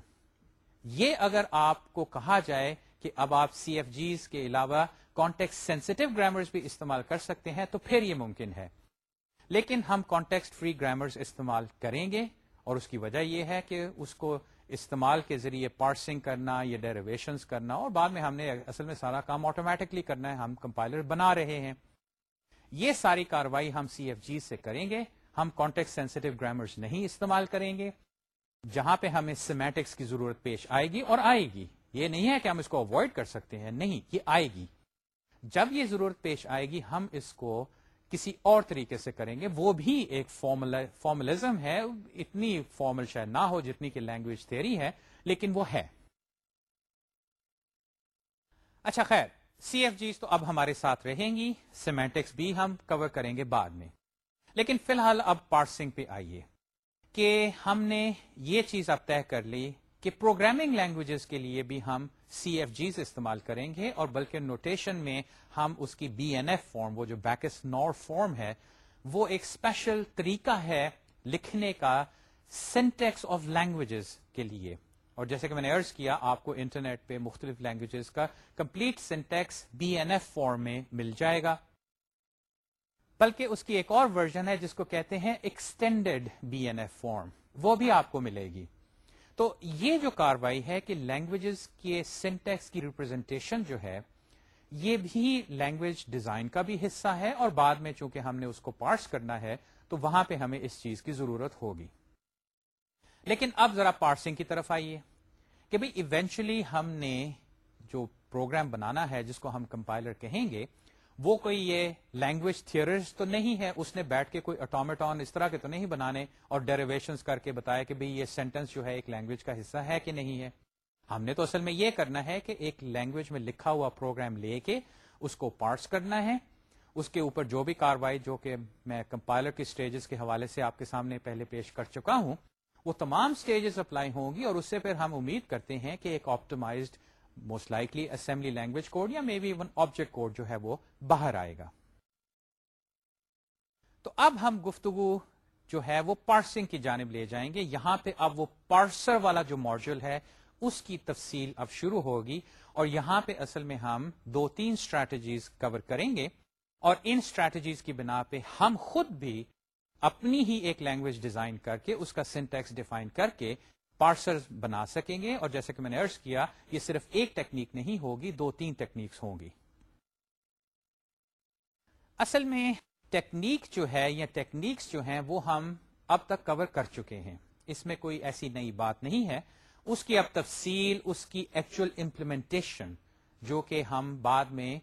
یہ اگر آپ کو کہا جائے کہ اب آپ سی ایف جیز کے علاوہ کانٹیکس سینسٹو گرامرز بھی استعمال کر سکتے ہیں، تو پھر یہ ممکن ہے۔ لیکن ہم کانٹیکس فری گرامرز استعمال کریں گے اور اس کی وجہ یہ ہے کہ اس کو استعمال کے ذریعے پارسنگ کرنا یا ڈیریویشنس کرنا، اور بعد میں ہم نے اصل میں سارا کام آٹومیٹکلی کرنا ہے۔ ہم کمپائلر بنا رہے ہیں۔ یہ ساری کاروائی ہم سی ایف جی سے کریں گے۔ ہم کانٹیکٹ سینسٹو گرامرز نہیں استعمال کریں گے۔ جہاں پہ ہمیں سیمیٹکس کی ضرورت پیش آئے گی اور آئے گی۔ یہ نہیں ہے کہ ہم اس کو اوائڈ کر سکتے ہیں، نہیں، یہ آئے گی۔ جب یہ ضرورت پیش آئے گی، ہم اس کو کسی اور طریقے سے کریں گے۔ وہ بھی ایک فارملزم ہے۔ اتنی فارمل شاید نہ ہو جتنی کہ لینگویج تھیری ہے، لیکن وہ ہے۔ اچھا خیر سی ایف جیز تو اب ہمارے ساتھ رہیں گی۔ سیمینٹکس بھی ہم کور کریں گے بعد میں۔ لیکن فی الحال اب پارسنگ پہ آئیے۔ کہ ہم نے یہ چیز اب طے کر لی کہ پروگرامنگ لینگویجز کے لیے بھی ہم سی ایف جیز استعمال کریں گے اور بلکہ نوٹیشن میں ہم اس کی بی این ایف فارم وہ جو بیکس نور فارم ہے، وہ ایک اسپیشل طریقہ ہے لکھنے کا سینٹیکس آف لینگویجز کے لیے۔ اور جیسے کہ میں نے ارض کیا، آپ کو انٹرنیٹ پہ مختلف لینگویجز کا complete syntax B N F form میں مل جائے گا۔ بلکہ اس کی ایک اور ورژن ہے جس کو کہتے ہیں extended B N F form وہ بھی آپ کو ملے گی. تو یہ جو کاروائی ہے کہ لینگویجز کے سینٹیکس کی ریپرزینٹیشن جو ہے، یہ بھی لینگویج ڈیزائن کا بھی حصہ ہے اور بعد میں چونکہ ہم نے اس کو پارس کرنا ہے، تو وہاں پہ ہمیں اس چیز کی ضرورت ہوگی. لیکن اب ذرا پارسنگ کی طرف آئیے. کہ بھائی ایونچولی ہم نے جو پروگرام بنانا ہے جس کو ہم کمپائلر کہیں گے وہ کوئی یہ لینگویج تھیئرز تو نہیں ہے، اس نے بیٹھ کے کوئی اٹامیٹون اس طرح کے تو نہیں بنانے اور ڈیریویشن کر کے بتایا کہ بھئی یہ سینٹینس جو ہے ایک لینگویج کا حصہ ہے کہ نہیں ہے۔ ہم نے تو اصل میں یہ کرنا ہے کہ ایک لینگویج میں لکھا ہوا پروگرام لے کے اس کو پارٹس کرنا ہے۔ اس کے اوپر جو بھی کاروائی جو کہ میں کمپائلر کی سٹیجز کے حوالے سے آپ کے سامنے پہلے پیش کر چکا ہوں، وہ تمام سٹیجز اپلائی ہوں گی اور اس سے پھر ہم امید کرتے ہیں کہ ایک optimized most likely assembly language code یا may be one object code جو ہے وہ باہر آئے گا۔ تو اب ہم گفتگو جو ہے وہ پارسنگ کی جانب لے جائیں گے۔ یہاں پہ اب وہ پارسر والا جو ماڈیول ہے، اس کی تفصیل اب شروع ہوگی۔ اور یہاں پہ اصل میں ہم دو تین اسٹریٹجیز کور کریں گے۔ اور ان اسٹریٹجیز کی بنا پہ ہم خود بھی اپنی ہی ایک لینگویج ڈیزائن کر کے، اس کا سنٹیکس ڈیفائن کر کے پارسر بنا سکیں گے اور جیسے کہ میں نے ارض کیا، یہ صرف ایک ٹیکنیک نہیں ہوگی، دو تین ٹیکنیکس ہوں گی۔ اصل میں ٹیکنیک جو ہے یا ٹیکنیکس جو ہیں، وہ ہم اب تک کور کر چکے ہیں۔ اس میں کوئی ایسی نئی بات نہیں ہے۔ اس کی اب تفصیل، اس کی ایکچوئل امپلیمنٹیشن جو کہ ہم بعد میں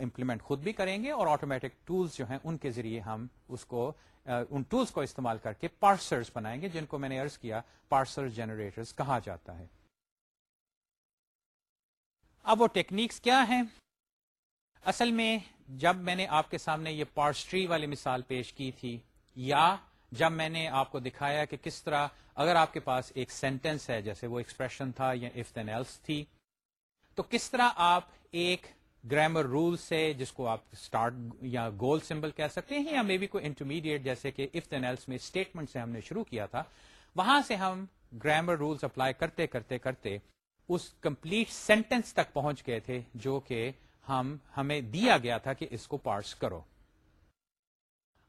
امپلیمنٹ خود بھی کریں گے اور آٹومیٹک ٹولس جو ہیں، ان کے ذریعے ہم اس کو ان ٹولس کو استعمال کر کے پارسرز بنائیں گے جن کو میں نے ارض کیا پارسل جنریٹرز کہا جاتا ہے۔ اب وہ ٹیکنیکس کیا ہیں؟ اصل میں جب میں نے آپ کے سامنے یہ پارسٹری والی مثال پیش کی تھی یا جب میں نے آپ کو دکھایا کہ کس طرح اگر آپ کے پاس ایک سینٹینس ہے، جیسے وہ ایکسپریشن تھا یا اف دین ایلس تھی، تو کس طرح آپ ایک گرامر رول سے جس کو آپ اسٹارٹ یا گول سمبل کہہ سکتے ہیں یا مے بی کوئی انٹرمیڈیٹ جیسے کہ اف دین ایلس میں اسٹیٹمنٹ سے ہم نے شروع کیا تھا، وہاں سے ہم گرامر رولس اپلائی کرتے کرتے کرتے اس کمپلیٹ سینٹینس تک پہنچ گئے تھے جو کہ ہم، ہمیں دیا گیا تھا کہ اس کو پارس کرو۔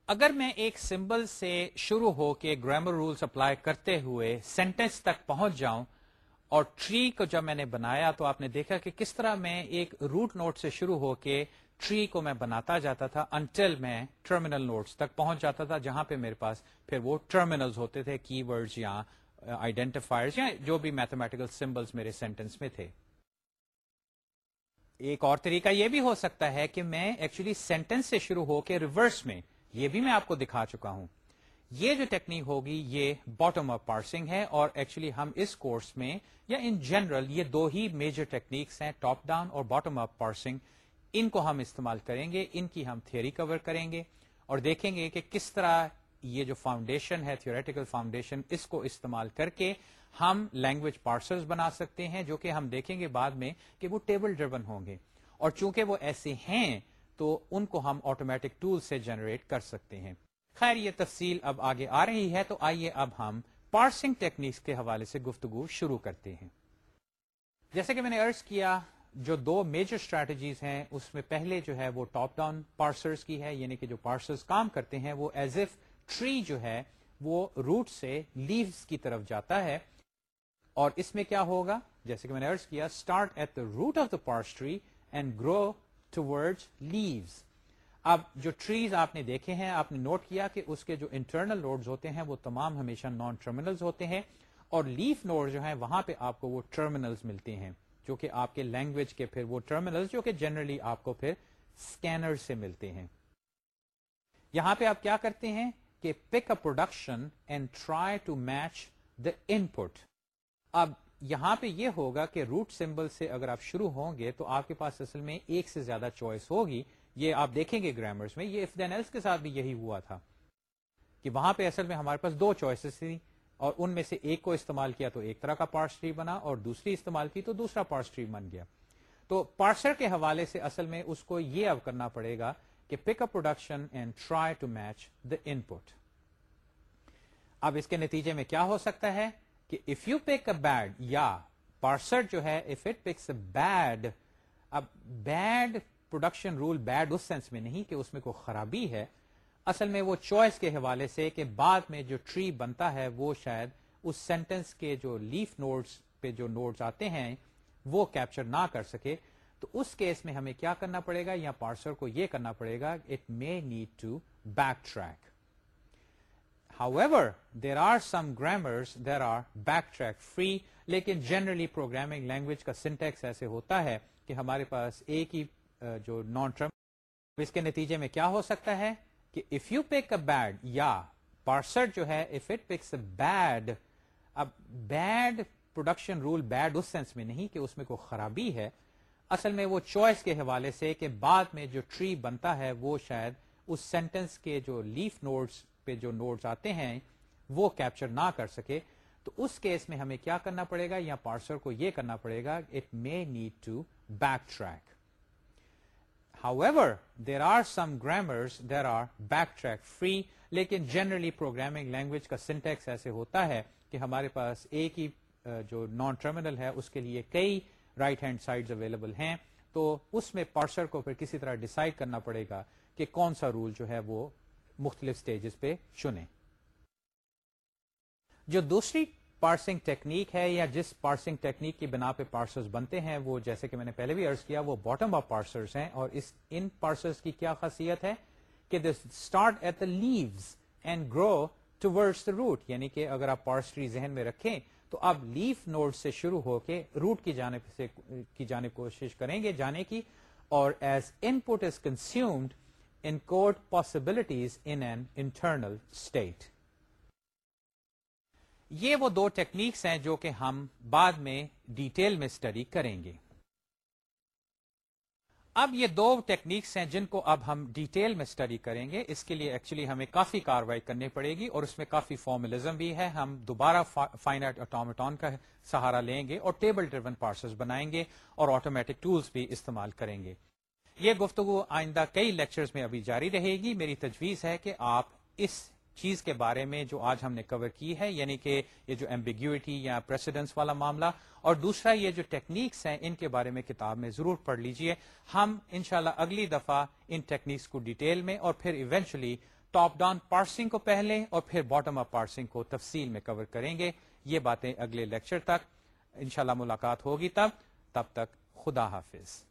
اگر میں ایک سمبل سے شروع ہو کے گرامر رولس اپلائی کرتے ہوئے سینٹینس تک پہنچ جاؤں اور ٹری کو جب میں نے بنایا تو آپ نے دیکھا کہ کس طرح میں ایک روٹ نوٹ سے شروع ہو کے ٹری کو میں بناتا جاتا تھا انٹل میں ٹرمینل نوٹس تک پہنچ جاتا تھا جہاں پہ میرے پاس پھر وہ ٹرمینل ہوتے تھے کی ورڈ یا آئیڈینٹیفائر یا جو بھی میتھمیٹیکل سمبلس میرے سینٹینس میں تھے۔ ایک اور طریقہ یہ بھی ہو سکتا ہے کہ میں ایکچولی سینٹینس سے شروع ہو کے ریورس میں، یہ بھی میں آپ کو دکھا چکا ہوں۔ یہ جو ٹیکنیک ہوگی، یہ باٹم اپ پارسنگ ہے اور ایکچولی ہم اس کورس میں یا ان جنرل یہ دو ہی میجر ٹیکنیکس ہیں ٹاپ ڈاؤن اور باٹم اپ پارسنگ ان کو ہم استعمال کریں گے، ان کی ہم تھیوری کور کریں گے اور دیکھیں گے کہ کس طرح یہ جو فاؤنڈیشن ہے تھیوریٹیکل فاؤنڈیشن اس کو استعمال کر کے ہم لینگویج پارسلز بنا سکتے ہیں، جو کہ ہم دیکھیں گے بعد میں کہ وہ ٹیبل ڈربن ہوں گے۔ اور چونکہ وہ ایسے ہیں، تو ان کو ہم آٹومیٹک ٹول سے جنریٹ کر سکتے ہیں۔ خیر، یہ تفصیل اب آگے آ رہی ہے، تو آئیے اب ہم پارسنگ ٹیکنیکس کے حوالے سے گفتگو شروع کرتے ہیں۔ جیسے کہ میں نے ارض کیا، جو دو میجر اسٹریٹجیز ہیں، اس میں پہلے جو ہے وہ ٹاپ ڈاؤن پارسرز کی ہے یعنی کہ جو پارسرز کام کرتے ہیں، وہ ایز اف ٹری جو ہے، وہ روٹ سے لیوز کی طرف جاتا ہے۔ اور اس میں کیا ہوگا؟ جیسے کہ میں نے ارض کیا start at the root of the parse tree and grow toward leaves اب جو ٹریز آپ نے دیکھے ہیں، آپ نے نوٹ کیا کہ اس کے جو انٹرنل نوڈز ہوتے ہیں، وہ تمام ہمیشہ نان ٹرمینلز ہوتے ہیں اور لیف نوڈ جو ہیں، وہاں پہ آپ کو وہ ٹرمینلز ملتے ہیں، جو کہ آپ کے لینگویج کے پھر وہ ٹرمینلز جو کہ جنرلی آپ کو پھر اسکینر سے ملتے ہیں۔ یہاں پہ آپ کیا کرتے ہیں کہ pick a production and try to match the input اب یہاں پہ یہ ہوگا کہ روٹ سمبل سے اگر آپ شروع ہوں گے تو آپ کے پاس اصل میں ایک سے زیادہ چوائس ہوگی۔ یہ آپ دیکھیں گے گرامرز میں، یہ اف دین ایلس کے ساتھ بھی یہی ہوا تھا کہ وہاں پہ اصل میں ہمارے پاس دو چوائسیز تھی اور ان میں سے ایک کو استعمال کیا تو ایک طرح کا پارس ٹری بنا اور دوسری استعمال کی تو دوسرا پارس ٹری بن گیا۔ تو پارسر کے حوالے سے اصل میں اس کو یہ اب کرنا پڑے گا کہ pick up production and try to match the input اب اس کے نتیجے میں کیا ہو سکتا ہے کہ if you pick a bad یا پارسر جو ہے if it picks a bad اب بیڈ پروڈکشن رول بیڈ اس سینس میں نہیں کہ اس میں کوئی خرابی ہے۔ اصل میں وہ چوائس کے حوالے سے کہ بعد میں جو ٹری بنتا ہے وہ شاید اس سینٹینس کے جو لیف نوٹس پہ جو نوٹس آتے ہیں وہ کیپچر نہ کر سکے۔ تو اس کیس میں ہمیں کیا کرنا پڑے گا؟ یا پارسر کو یہ کرنا پڑے گا it may need to backtrack however there are some grammars there are backtrack free لیکن جنرلی پروگرامنگ لینگویج کا سنٹیکس ایسے ہوتا ہے کہ ہمارے پاس ایک ہی جو نان ٹرم اس کے نتیجے میں کیا ہو سکتا ہے کہ if you pick a bad یا پارسر جو ہے if it picks a bad اب بیڈ پروڈکشن رول بیڈ اس سینس میں نہیں کہ اس میں کوئی خرابی ہے، اصل میں وہ چوائس کے حوالے سے کہ بعد میں جو ٹری بنتا ہے، وہ شاید اس سینٹینس کے جو لیف نوٹس پہ جو نوٹس آتے ہیں، وہ کیپچر نہ کر سکے۔ تو اس کیس میں ہمیں کیا کرنا پڑے گا؟ یا پارسر کو یہ کرنا پڑے گا it may need to backtrack however there are some grammars there are backtrack free لیکن جنرلی پروگرامنگ لینگویج کا سنٹیکس ایسے ہوتا ہے کہ ہمارے پاس ایک ہی جو نان ٹرمینل ہے، اس کے لیے کئی رائٹ ہینڈ سائڈ اویلیبل ہیں۔ تو اس میں پارسر کو پھر کسی طرح ڈسائڈ کرنا پڑے گا کہ کون سا رول جو ہے وہ مختلف سٹیجز پہ چنے۔ جو دوسری پارسنگ ٹیکنیک ہے یا جس پارسنگ ٹیکنیک کی بنا پہ پارسرز بنتے ہیں، وہ جیسے کہ میں نے پہلے بھی ارض کیا، وہ باٹم آف پارسرز ہیں اور اس ان پارسرز کی کیا خاصیت ہے؟ کہ this start at the leaves and grow toward the root یعنی کہ اگر آپ پارسٹری ذہن میں رکھیں تو اب لیف نوڈ سے شروع ہو کے روٹ کی جانب سے، کی جانب کوشش کریں گے جانے کی، اور as input is consumed encode possibilities in an internal state یہ وہ دو ٹیکنیکس ہیں جو کہ ہم بعد میں ڈیٹیل میں اسٹڈی کریں گے۔ اب یہ دو ٹیکنیکس ہیں جن کو اب ہم ڈیٹیل میں اسٹڈی کریں گے۔ اس کے لیے ایکچولی ہمیں کافی کاروائی کرنی پڑے گی اور اس میں کافی فارملزم بھی ہے۔ ہم دوبارہ فائنٹ اٹامٹون کا سہارا لیں گے اور ٹیبل ڈریون پارسل بنائیں گے اور آٹومیٹک ٹولس بھی استعمال کریں گے۔ یہ گفتگو آئندہ کئی لیکچرز میں ابھی جاری رہے گی۔ میری تجویز ہے کہ آپ اس چیز کے بارے میں جو آج ہم نے کور کی ہے یعنی کہ یہ جو ایمبیگیوٹی یا پریسیڈنس والا معاملہ، اور دوسرا یہ جو ٹیکنیکس ہیں، ان کے بارے میں کتاب میں ضرور پڑھ لیجیے۔ ہم انشاءاللہ اگلی دفعہ ان ٹیکنیکس کو ڈیٹیل میں اور پھر ایونچولی ٹاپ ڈاؤن پارسنگ کو پہلے اور پھر باٹم اپ پارسنگ کو تفصیل میں کور کریں گے۔ یہ باتیں اگلے لیکچر تک۔ انشاءاللہ ملاقات ہوگی تب تب تک خدا حافظ۔